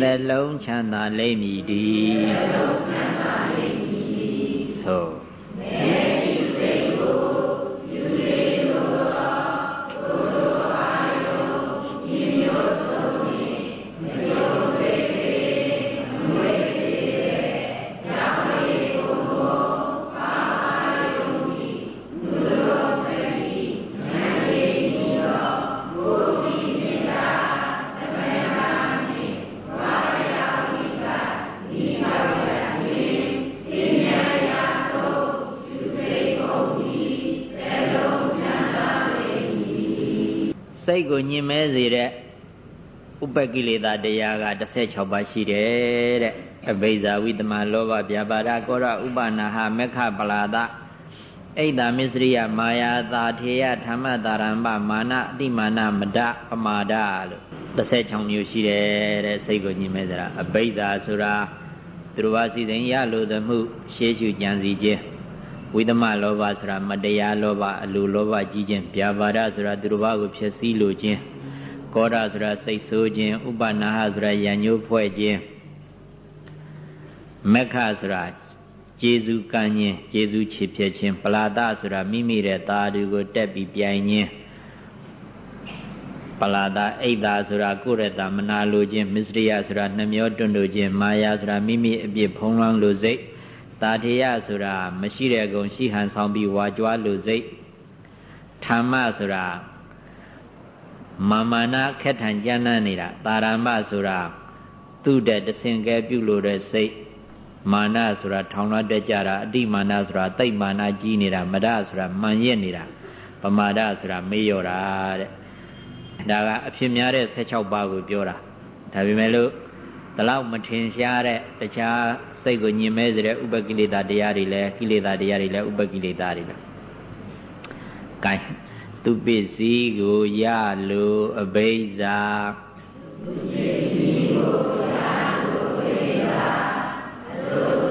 သက်လုံးချမ်းသာလိမ့်မည်တည်းသို့ စိတ်ကိုညင်မဲစေတဲ့ဥပကိလေသာတရားက16ပါးရှိတယ်တဲ့အဘိဇာဝိတမလောဘဗျာပါဒကောရဥပနာဟမက္ခပလာဒအိဒါမစ္စရိယမာယာသာထေယဓမ္မတာရမ္ပမာနအတိမာနမဒပမာဒလို့16မျိုးရှိတယ်တဲ့စိတ်ကိုညင်မဲစရာအဘိဇာဆိုတာသူတော်ဘာစီစဉ်ရလို့သမှုရှေးရှုကြံစီခြင်း ဝိသမလောဘဆိုတာမတရားလောဘအလိုလောဘကြီးခြင်းဗျာပါဒဆိုတာသူတို့ဘာကိုဖျက်ဆီးလိုခြင်းကောဒဆိုတာစိတ်ဆိုးခြင်းဥပနာဟဆိုတာယဉ်ညိုးဖွဲ့ခြင်းမက္ခဆိုတာကျေစုကံခြင်းကျေစုချေဖြတ်ခြင်းပလာဒဆိုတာမိမိရဲ့သားတွေကိုတက်ပြီးပြိုင်ခြင်းပလာဒအိတ်သာဆိုတာကိုရတမနာလိုခြင်းမစ္စရိယဆိုတာနှမျောတွန့်လို့ခြင်းမာယာဆိုတာမိမိအပြစ်ဖုံးလွှမ်းလို့စိတ် တာထေယဆိုတာမရှိတဲ့ကုံရှိဟန်ဆောင်ပြီးဝါကြွားလို့စိတ်ဓမ္မဆိုတာမာမာနာခက်ထန်ကြမ်းတမ်းနေတာတာရမဆိုတာသူ့တဲ့တစင်ကဲပြုလို့တဲ့စိတ်မာနဆိုတာထောင်လွှတ်တက်ကြတာအတိမာနဆိုတာတိတ်မာနကြီးနေတာမဒဆိုတာမှန်ရက်နေတာပမာဒဆိုတာမေ့လျော့တာတဲ့ဒါကအဖြစ်များတဲ့16ပါးကိုပြောတာဒါပေမဲ့လို့ဒီလောက်မထင်ရှားတဲ့တခြား စိတ်ကိုညင်မဲစေတဲ့ဥပကိလေသာတရားတွေလည်းကိလေသာတရားတွေလည်းဥပကိလေသာတွေပဲ။ gain သူပစ္စည်းကိုရလို့အဘိဇာသူပစ္စည်းကိုရလို့အဘိဇာအလို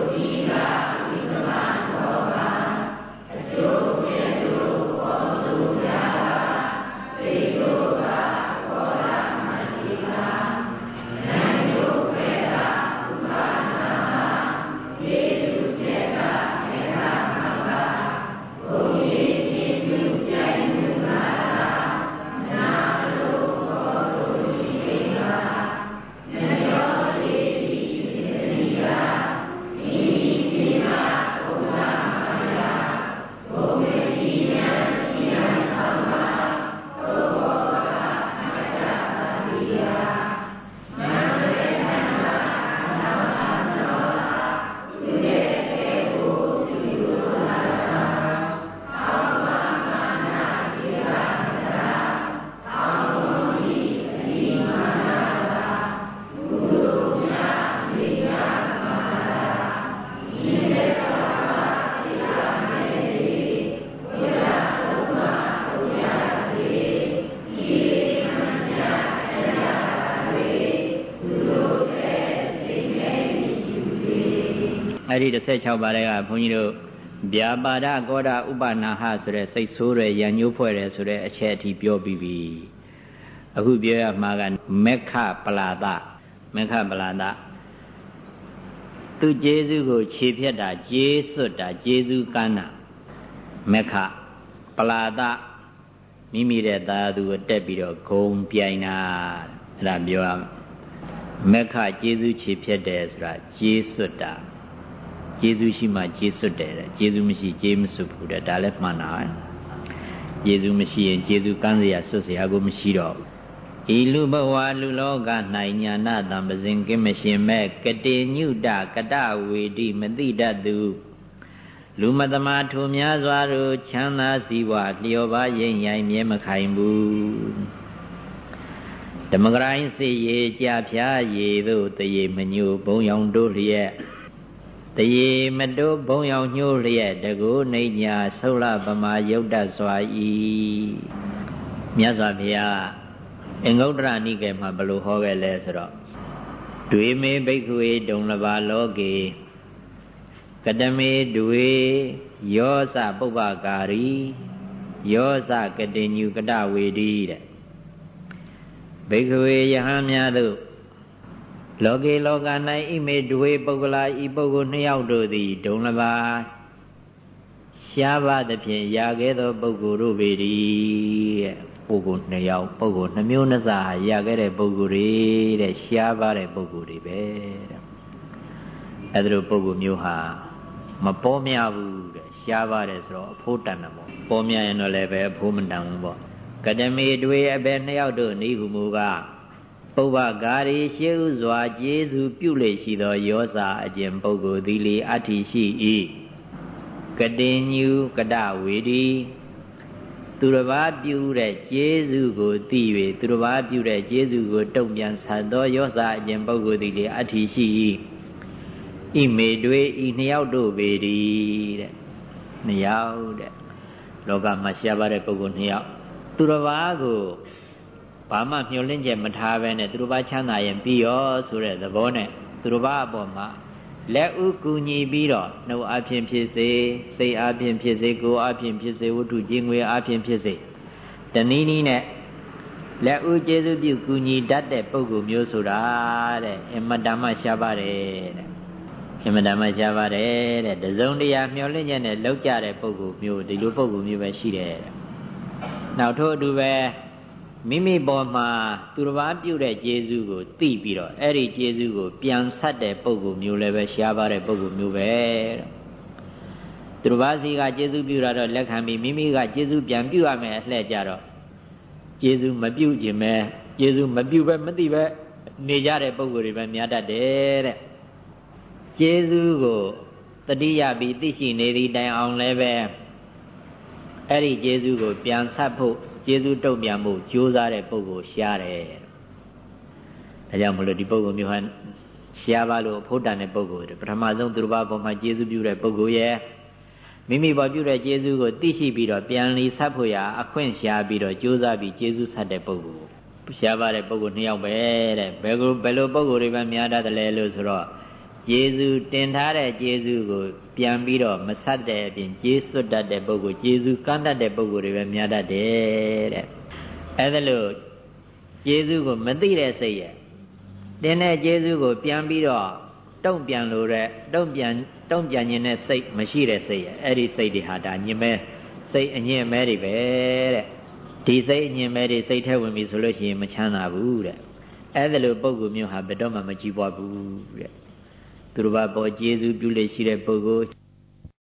အဲ့ဒီ16ပါးတွေကဘုန်းကြီးတို့ဗျာပါဒကောဒဥပနာဟဆိုတဲ့စိတ်ဆိုးတဲ့ရံညှိုးဖွဲ့တယ်ဆိုတဲ့အချက်အထိပြောပြီးပြီအခုပြောရမှာကမက္ခပလာဒမက္ခပလာဒသူကျေးဇူးကိုခြေဖြတ်တာကျေးစွတ်တာကျေးဇူးကမ်းတာမက္ခပလာဒမိမိတဲ့သာသူကိုတက်ပြီးတော့ဂုံပြိုင်တာအဲ့ဒါပြောရမက္ခကျေးဇူးခြေဖြတ်တယ်ဆိုတာကျေးစွတ်တာ ကျေးဇူးရှိမှကျေးစွတ်တယ်တဲ့ကျေးဇူးမရှိကျေးမစွတ်ဘူးတဲ့ဒါလည်းမှန်တာပဲကျေးဇူးမရှိရင်ကျေးဇူးကမ်းစရာစွတ်စရာကိုမရှိတော့ဤလူဘဝလူလောက၌ညာနာတံပဇင်ကင်းမရှင်မဲ့ကတိညုတကတဝေတိမတိတတ်သူလူမသမာထိုများစွာတို့ချမ်းသာစည်းဝါလျော်ပါရင်ရိုင်မြဲမခိုင်ဘူးဓမ္မဂရိုင်းစေရေကြဖြားရေတို့တရေမညိုဘုံရောင်တို့လျက် တရေမတိုးဘုံရောင်ညှိုးလျက်တကူနေညာဆုလပမာယုတ်တစွာဤမြတ်စွာဘုရားအင်္ဂုတ္တရနိကေမှာဘယ်လိုဟောခဲ့လဲဆိုတော့ဒွေမေဘိက္ခွေဒုံလဘာလောကေကတမေဒွေယောစပုပ္ပကာရီယောစကတိညုကတဝေဒီတဲ့ဘိက္ခဝေယဟန်များတို့ လောကေလောက၌ဣမေဒွေပုဂ္ဂလာဤပုဂ္ဂိုလ်နှစ်ယောက်တို့သည်ဒုံလပါရှားပါသဖြင့်ရာခဲ့သောပုဂ္ဂိုလ်တို့ပေ၏တဲ့ပုဂ္ဂိုလ်နှစ်ယောက်ပုဂ္ဂိုလ်နှမျိုးနှစ်စားရာခဲ့တဲ့ပုဂ္ဂိုလ်တွေတဲ့ရှားပါတဲ့ပုဂ္ဂိုလ်တွေပဲတဲ့အဲဒါလိုပုဂ္ဂိုလ်မျိုးဟာမပေါ်များဘူးတဲ့ရှားပါတယ်ဆိုတော့အဖိုးတန်တယ်ပေါ့ပေါ်များရင်တော့လည်းပဲအဖိုးမတန်ဘူးပေါ့ကတမေတွေအဘယ်နှစ်ယောက်တို့ဤဟုမူကား ပုဗ္ဗကာရီရှေးဥစွာကျေးဇူးပြုလေရှိသောယောစာအကျင့်ပုဂ္ဂိုလ်သည်လေအဋ္ဌိရှိ၏ကတင်ညူကတဝေဒီသူတစ်ပါးပြုတဲ့ကျေးဇူးကိုသိ၍သူတစ်ပါးပြုတဲ့ကျေးဇူးကိုတုံ့ပြန်ဆန်သောယောစာအကျင့်ပုဂ္ဂိုလ်သည်လေအဋ္ဌိရှိ၏ဣမေတွေဤနှစ်ယောက်တို့ပေသည်တဲ့နှစ်ယောက်တဲ့လောကမှာရှားပါတဲ့ပုဂ္ဂိုလ်နှစ်ယောက်သူတစ်ပါးကို ဘာမှမျှော်လင့်ချက်မထားဘဲနဲ့သူတို့ဘာချမ်းသာရင်ပြီးရောဆိုတဲ့သဘောနဲ့သူတို့ဘာအပေါ်မှာလက်ဥကူညီပြီးတော့နှုတ်အဖြစ်ဖြစ်စေစိတ်အဖြစ်ဖြစ်စေကိုယ်အဖြစ်ဖြစ်စေဝတ္ထုကြီးငွေအဖြစ်ဖြစ်စေတနည်းနည်းနဲ့လက်ဥကျေစုပြုကူညီတတ်တဲ့ပုဂ္ဂိုလ်မျိုးဆိုတာတဲ့အမတမရှားပါတယ်တဲ့အမတမရှားပါတယ်တဲ့တစုံတရာမျှော်လင့်ချက်နဲ့လောက်ကြတဲ့ပုဂ္ဂိုလ်မျိုးဒီလိုပုဂ္ဂိုလ်မျိုးပဲရှိတယ်တဲ့နောက်ထို့အတူပဲ မိမိပေါ်မှာသူတစ်ပါးပြုတဲ့ကျေးဇူးကိုသိပြီးတော့အဲ့ဒီကျေးဇူးကိုပြန်ဆက်တဲ့ပုံကူမျိုးလည်းပဲရှားပါတဲ့ပုံကူမျိုးပဲသူတစ်ပါးစီကကျေးဇူးပြုတာတော့လက်ခံပြီးမိမိကကျေးဇူးပြန်ပြုရမယ်အလှဲ့ကြတော့ကျေးဇူးမပြုခြင်းပဲကျေးဇူးမပြုပဲမသိပဲနေကြတဲ့ပုံကူတွေပဲများတတ်တယ်တဲ့ကျေးဇူးကိုတတိယပြီးသိရှိနေသည့်တိုင်အောင်လည်းပဲအဲ့ဒီကျေးဇူးကိုပြန်ဆက်ဖို့ ကျေးဇူးတုံ့ပြန်မှုကြိုးစားတဲ့ပုဂ္ဂိုလ်ရှားတယ်ဒါကြောင့်မလို့ဒီပုဂ္ဂိုလ်မျိုးဟာရှားပါလို့အဖို့တန်တဲ့ပုဂ္ဂိုလ်တွေပထမဆုံးသူတစ်ပါးပေါ်မှာကျေးဇူးပြုတဲ့ပုဂ္ဂိုလ်ရဲ့မိမိပေါ်ပြုတဲ့ကျေးဇူးကိုသိရှိပြီးတော့ပြန်လီဆက်ဖို့ရအခွင့်ရှားပြီးတော့ကြိုးစားပြီးကျေးဇူးဆက်တဲ့ပုဂ္ဂိုလ်ရှားပါတဲ့ပုဂ္ဂိုလ်နှစ်ယောက်ပဲတဲ့ဘယ်ကိုဘယ်လိုပုဂ္ဂိုလ်တွေပဲများတတ်တယ်လဲလို့ဆိုတော့ ကျေးဇူးတင်ထားတဲ့ကျေးဇူးကို ပြန်ပြီးတော့မဆက်တဲ့အပြင်ကျေးစွတ်တတ်တဲ့ပုဂ္ဂိုလ်ကျေးဇူးကမ်းတတ်တဲ့ပုဂ္ဂိုလ်တွေပဲများတတ်တယ်တဲ့အဲဒါလို့ကျေးဇူးကိုမသိတဲ့စိတ်ရဲ့တင်တဲ့ကျေးဇူးကို ပြန်ပြီးတော့တုံ့ပြန်လို့တဲ့တုံ့ပြန်တုံ့ပြန်ခြင်းတဲ့စိတ်မရှိတဲ့စိတ်ရဲ့အဲ့ဒီစိတ်တွေဟာဒါညင်မဲစိတ်အညင်မဲတွေပဲတဲ့ဒီစိတ်အညင်မဲတွေစိတ်ထဲဝင်ပြီဆိုလို့ရှိရင်မချမ်းသာဘူးတဲ့အဲ့ဒါလို့ပုဂ္ဂိုလ်မျိုးဟာဘယ်တော့မှမကြည်ပွားဘူးတဲ့ သူတို့ဘာပေါ်ကျေးဇူးပြုလေရှိတဲ့ပုဂ္ဂိုလ်